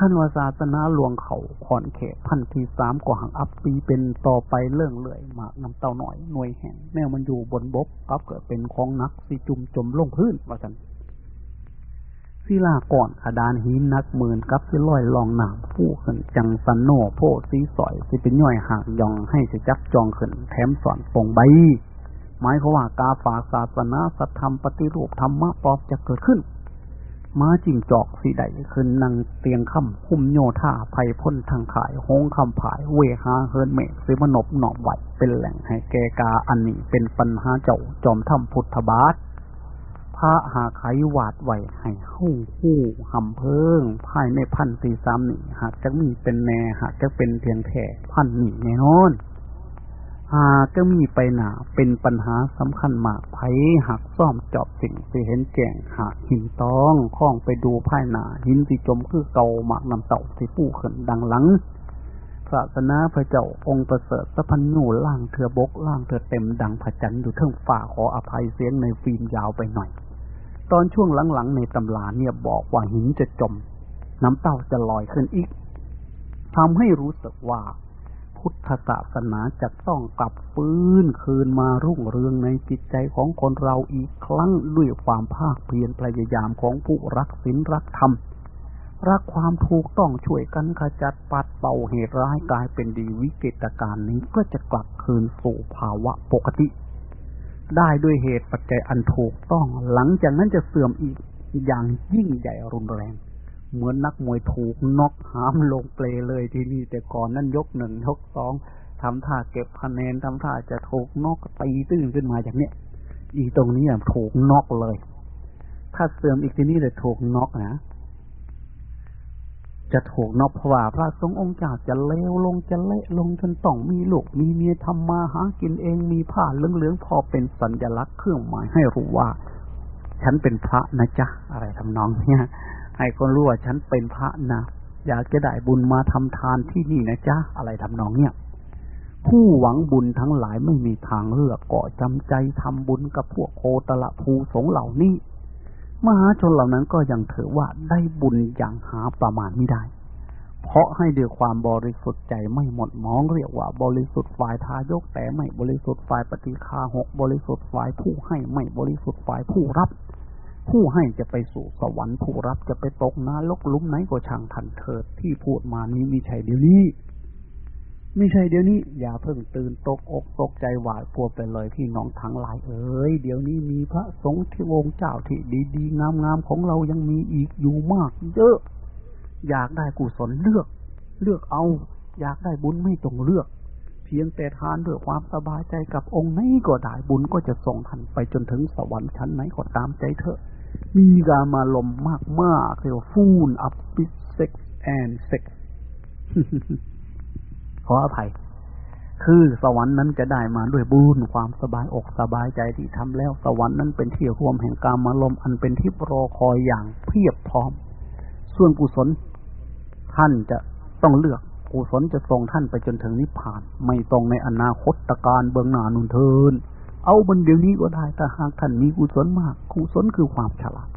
ขั้นวาศาสนาหลวงเขาขอนเขพันที่สามกว่าหังอับปีเป็นต่อไปเรื่องเลื่อยหมากน้ำเต้าหน่อยหน่วยแห่งแมวมันอยู่บนบกกับเกิดเป็นของนักสิจุมจมลงพื้นว่าสัน ศิลาก่อนขดานหินนักหมื่นกับสิลอยลองหนามผู้ขึ้นจังสันโนโพสีสอยสิเป็นย่อยหากยองให้สิจักจองขึ้นแถมสอนปงใบหมายเขาว่ากาฝากศาสนาสัทธรรมปฏิรูปธรรมะปอบจะเกิดขึ้น ม้าจิงจอกสีใดขึ้นนั่งเตียงค่ำคุ้มโยธาภัยพ้นทางขายโฮงคำผายเวหาเฮินเมฆสิมนบหนอบไหวเป็นแหล่งให้แกกาอันนี้เป็นปัญหาเจ้าจอมถ้ำพุทธบาท พระหาไขวาดไหวให้หู้หู้หำเพิงภายในพันสี่สามหนึ่หากจะมีเป็นแน่หากจะเป็นเพียงแค่พันหนึ่แน่นอนหากก็มีไปหนาเป็นปัญหาสำคัญมากไผหากซ่อมจอบสิ่งสิเห็นแจ้งหากหินตองข้องไปดูภายหนาหินสิจมคือเก่าหมากนำเต่าสิผู้ขึ้นดังหลังศาสนาพระเจ้าองค์ประเสริฐสะพันญูล่างเถือบกล่างเถือเต็มดังพระจันทร์อยู่เทิงฝ่าขออภัยเสียงในฟิล์มยาวไปหน่อย ตอนช่วงหลังๆในตำราเนี่ยบอกว่าหินจะจม น้ำเต้าจะลอยขึ้นอีกทำให้รู้สึกว่า พุทธศาสนาจะต้องกลับฟื้นคืนมารุ่งเรืองในจิตใจของคนเราอีกครั้งด้วยความภาคเพียรพยายามของผู้รักศีลรักธรรมรักความถูกต้องช่วยกันขจัดปัดเป่าเหตุร้ายกลายเป็นดีวิกฤตการณ์นี้ก็จะกลับคืนสู่ภาวะปกติ ได้ด้วยเหตุปัจจัยอันถูกต้อง หลังจากนั้นจะเสื่อมอีกอย่างยิ่งใหญ่รุนแรง เหมือนนักมวยถูกน็อกหามลงเปลเลยที่นี่แต่ก่อนนั้นยกหนึ่งยกสองทำท่าเก็บคะแนนทำท่าจะถูกน็อกตีตื้นขึ้นมาอย่างเนี้ยอีตรงนี้ถูกน็อกเลย ถ้าเสื่อมอีกทีนี้เลยถูกน็อกนะ จะถูกนอกเพราะว่าพระสงฆ์องค์เจ้าจะเลวลงจะเละลงจนต้องมีลูกมีเมียทำมาหากินเองมีผ้าเหลืองๆพอเป็นสัญลักษณ์เครื่องหมายให้รู้ว่า ฉันเป็นพระนะจ๊ะอะไรทำนองเนี่ยให้คนรู้ว่าฉันเป็นพระนะอยากจะได้บุญมาทำทานที่นี่นะจ๊ะอะไรทำนองเนี่ยผู้หวังบุญทั้งหลายไม่มีทางเลือกก็จำใจทำบุญกับพวกโคตละภูสงเหล่านี้ มหาชนเหล่านั้นก็ยังถือว่าได้บุญอย่างหาประมาณไม่ได้ เพราะให้ด้วยความบริสุทธิ์ใจไม่หมดมองเรียกว่า บริสุทธิ์ฝ่ายทายกแต่ไม่บริสุทธิ์ฝ่ายปฏิคาหกบริสุทธิ์ฝ่ายผู้ให้ไม่บริสุทธิ์ฝ่ายผู้รับ ผู้ให้จะไปสู่สวรรค์ผู้รับจะไปตกนรกลุมไหนก็ช่างทันเถิดที่พูดมานี้มีใช่เดี๋ยวนี้ ไม่ใช่เดี๋ยวนี้อย่าเพิ่งตื่นตกอกตกใจหวาดกลัวไปเลยพี่น้องทั้งหลายเอ้ยเดี๋ยวนี้มีพระสงฆ์ที่วงเจ้าที่ดีๆงามๆของเรายังมีอีกอยู่มาก เยอะ อยากได้กุศลเลือก เลือกเอา อยากได้บุญไม่ต้องเลือก เพียงแต่ทานด้วยความสบายใจกับองค์ไหนก็ได้บุญก็จะส่งทันไปจนถึงสวรรค์ชั้นไหนก็ตามใจเถอะ มีกามาลมมากๆเรียกว่าฟูนอัพปิsex and sex ขออภัย คือสวรรค์นั้นจะได้มาด้วยบุญความสบายอกสบายใจที่ทำแล้ว สวรรค์นั้นเป็นที่รวมแห่งกามารมณ์อันเป็นที่รอคอยอย่างเพียบพร้อม ส่วนกุศล ท่านจะต้องเลือกกุศลจะส่งท่านไปจนถึงนิพพาน ไม่ตรงในอนาคตกาลเบื้องหน้านุนเทินเอาบัดเดี๋ยวนี้ก็ได้ถ้าหากท่านมีกุศลมากกุศลคือความฉลาด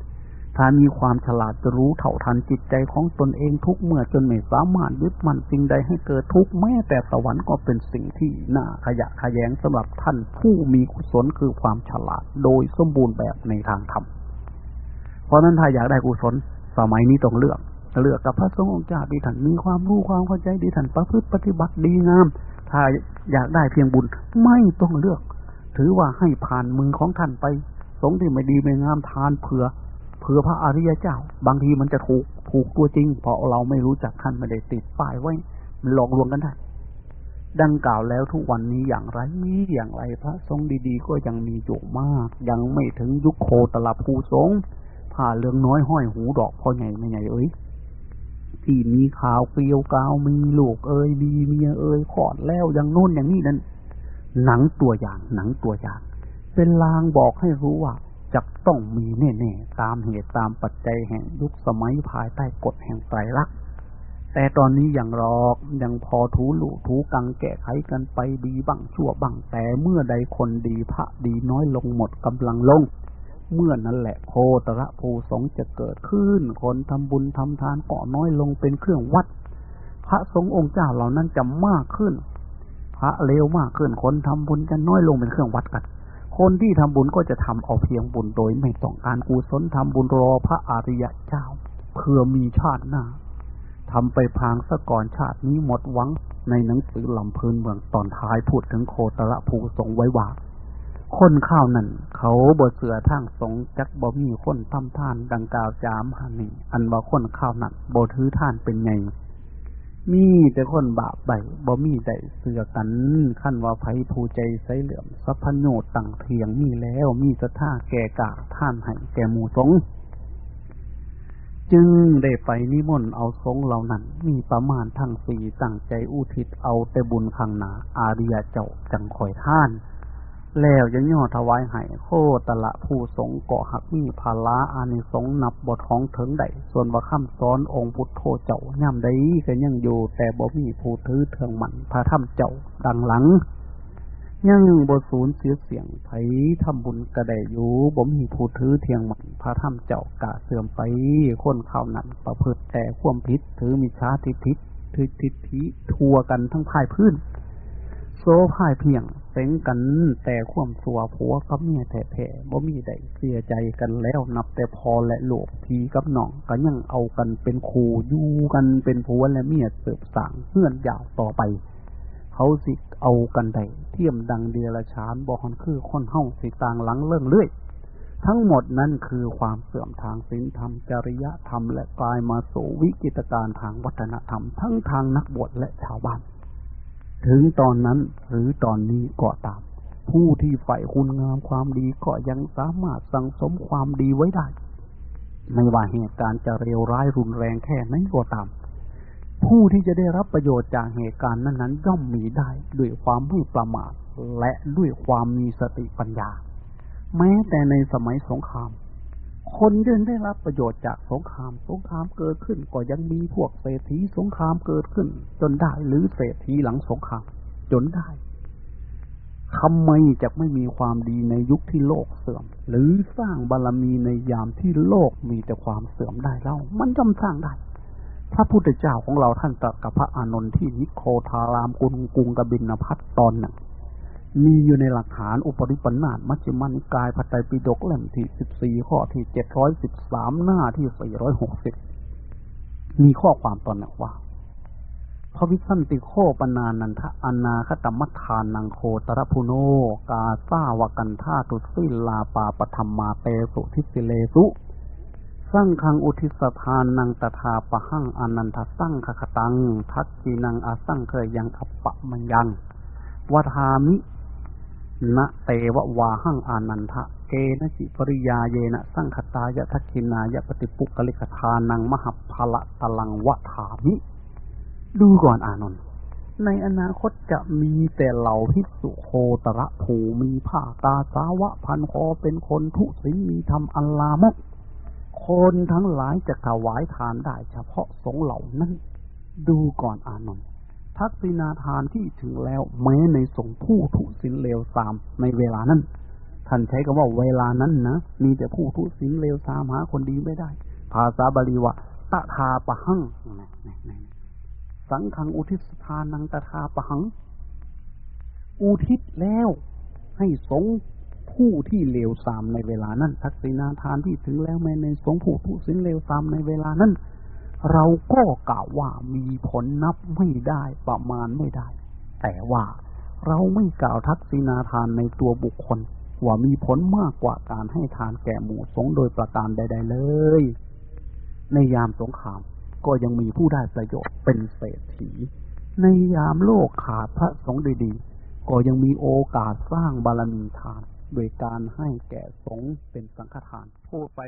ถ้ามีความฉลาดจะรู้เท่าทันจิตใจของตนเองทุกเมื่อจนไม่สามารถยึดมั่นสิ่งใดให้เกิดทุกข์แม้แต่สวรรค์ก็เป็นสิ่งที่น่าขยะขยงสำหรับท่านผู้มีกุศลคือความฉลาดโดยสมบูรณ์แบบในทางธรรม เพราะนั้นถ้าอยากได้กุศลสมัยนี้ต้องเลือกเลือกกับพระสงฆ์องค์เจ้าดีท่านมีความรู้ความเข้าใจดีท่านประพฤติปฏิบัติดีงาม ถ้าอยากได้เพียงบุญไม่ต้องเลือก ถือว่าให้ผ่านมือของท่านไป สงที่ไม่ดีไม่งามทานเผื่อ เผื่อพระอริยเจ้า บางทีมันจะถูกถูกตัวจริง เพราะเราไม่รู้จักท่านไม่ได้ติดป้ายไว้มันหลอกลวงกันได้ดังกล่าวแล้วทุกวันนี้อย่างไรอย่างไรพระสงฆ์ดีๆ ก็ยังมีอยู่มาก ยังไม่ถึงยุคโคตลับภูสงผ่าเรื่องน้อยห้อยหูดอกพ่อใหญ่ไม่ใหญ่เอ้ยที่มีข่าวเกลียวกาวมีลูกเอ้ยมีเมียเอ้ยขอดแล้วอย่างโน้นอย่างนี้นั้นหนังตัวอย่าง หนังตัวอย่าง เป็นลางบอกให้รู้ว่า จะต้องมีแน่ๆตามเหตุตามปัจจัยแห่งยุคสมัยภายใต้กฎแห่งไตรลักษณ์แต่ตอนนี้อย่างรอกยังพอทูหลุทูกังแก้ไขกันไปดีบ้างชั่วบ้างแต่เมื่อใดคนดีพระดีน้อยลงหมดกำลังลง เมื่อนั้นแหละโคตรภูสงจะเกิดขึ้น คนทำบุญทำทานก็น้อยลงเป็นเครื่องวัด พระสงฆ์องค์เจ้าเหล่านั้นจะมากขึ้น พระเลวมากขึ้นคนทำบุญจะน้อยลงเป็นเครื่องวัดกัน คนที่ทำบุญก็จะทำเอาเพียงบุญโดยไม่ต้องการกุศลทำบุญรอพระอริยะเจ้าเพื่อมีชาติหน้าทำไปพางสะก่อนชาตินี้หมดหวังในหนังสือลำเพลินเมืองตอนท้ายพูดถึงโคตรภูสงไว้ว่าคนข้าวนั่นเขาบทเสือทางสงจักบ่มีคนทำท่านดังกล่าวจามหันนี่อันว่าคนข้าวนั่นบ่ถือท่านเป็นไง มีแต่คนบาปใบบ่มีใดเสือกันขั้นว่าไผผู้ใจใสเหลื่อมสัพพโนต่างเทียงมีแล้วมีสท่าแก่กาท่านให้แก่หมู่สงจึงได้ไปนิมนต์เอาสงเหล่านั้น มีประมาณทั้งสี่ตั้งใจอุทิศเอาแต่บุญขังหนาอาริยเจ้าจังคอยท่าน แล้วยังย่อถวายให้โคตละผู้สงเกาะหักมีภาละอานิสงนับบทของถึงใดส่วนว่าคำสอนองค์พุทโธเจ้าย่ำใดก็ยังอยู่แต่บ่มีผู้ถือเทืองมันพระธรรมเจ้าดังหลังยังบทศูนย์เสียเสียงไผทำบุญกระไดอยู่บ่มีผู้ถือเทียงมันพระธรรมเจ้ากะเสื่อมไปคนข่าวนั้นประพฤติแต่ข่วมพิษถือมิชาทิทิถือทิทิทัวกันทั้งภายพื้นโซ่พายเพียง สงกัน แต่ข่วมสัวผัวกับเมียแท้ๆบ่มีใดเสียใจกันแล้วนับแต่พอและหลวพีกับน้องก็ยังเอากันเป็นคู่อยู่กันเป็นผัวและเมียเสิบสั่งเพื่อนยาวต่อไป เขาสิเอากันได้เทียมดังเดียรชานบอนคือคนเฮ้าสิต่างหลังเลื่องเลื่อยทั้งหมดนั่นคือความเสื่อมทางศีลธรรมจริยธรรมและกลายมาสู่วิกิตการทางวัฒนธรรม ทั้งทางนักบวชและชาวบ้าน ถึงตอนนั้นหรือตอนนี้ก็ตาม ผู้ที่ใฝ่คุณงามความดีก็ยังสามารถสังสมความดีไว้ได้ ไม่ว่าเหตุการณ์จะเร็วร้ายรุนแรงแค่ไหนก็ตาม ผู้ที่จะได้รับประโยชน์จากเหตุการณ์นั้นๆย่อมมีได้ด้วยความไม่ประมาทและด้วยความมีสติปัญญา แม้แต่ในสมัยสงคราม คนยังได้รับประโยชน์จากสงคราม สงครามเกิดขึ้นก็ยังมีพวกเศรษฐีสงครามเกิดขึ้น จนได้หรือเศรษฐีหลังสงคราม จนได้ทำไมจะไม่มีความดีในยุคที่โลกเสื่อม หรือสร้างบารรมีในยามที่โลกมีแต่ความเสื่อมได้เล่ามันย่อมสร้างได้ พระพุทธเจ้าของเราท่านตรัสกับพระอานนท์ที่นิโคทารามกุลกุงกบินพัทตอนหนึ่ง มีอยู่ในหลักฐานอุปริปันธามัชฌิมานิกายพระไตรปิฎกเล่มที่สิบสี่ข้อที่เจ็ดร้อยสิบสามหน้าที่สี่ร้อยหกสิบมีข้อความตอนนึ่งว่าพระวิสันติโคปนานันทะอนาคตมัทานังโคตรพุโน กาซาวกันธาตุสิลาปาปธรรมาเตสุทิสิเลสุสั่งคังอุทิสทานนังตถาปะหังอนันทสั่งขคตัง ทักกีนังอาสั่งเคยยังอัปปะมันยังวทามิ นะเตวะวาหังอานันทะ เกนะจิปริยาเยนะสังคตายะทักขินายะปฏิปุกลิกทานังมหัพละตลังวะถามิ ดูก่อนอานนท์ในอนาคตจะมีแต่เหล่าพิสุโคตระผูมีผ้าตาสาวะพันคอเป็นคนทุศีลมีธรรมอัลลามก คนทั้งหลายจะถวายทานได้เฉพาะสงเหล่านั้น ดูก่อนอานนท์ ทักษิณาทานที่ถึงแล้วแม้ในสงผู้ทุศีลเลวทรามในเวลานั้น ท่านใช้คำว่าเวลานั้นนะ มีแต่ผู้ทุศีลเลวทรามหาคนดีไม่ได้ ภาษาบาลีว่าตะทาปะหังสังขังอุทิศทานังตถาปหัง อุทิศแล้ว ให้สงผู้ที่เลวทรามในเวลานั้น ทักษิณาทานที่ถึงแล้วแม้ในสงผู้ทุศีลเลวทรามในเวลานั้น เราก็กล่าวว่ามีผลนับไม่ได้ประมาณไม่ได้ แต่ว่าเราไม่กล่าวทักษิณาทานในตัวบุคคล ว่ามีผลมากกว่าการให้ทานแก่หมู่สงโดยประการใด ๆ เลย ในยามสงครามก็ยังมีผู้ได้ประโยชน์เป็นเศรษฐี ในยามโลกขาดพระสงฆ์ดีๆ ก็ยังมีโอกาสสร้างบารมีทาน โดยการให้แก่สงฆ์เป็นสังฆทานพูดไป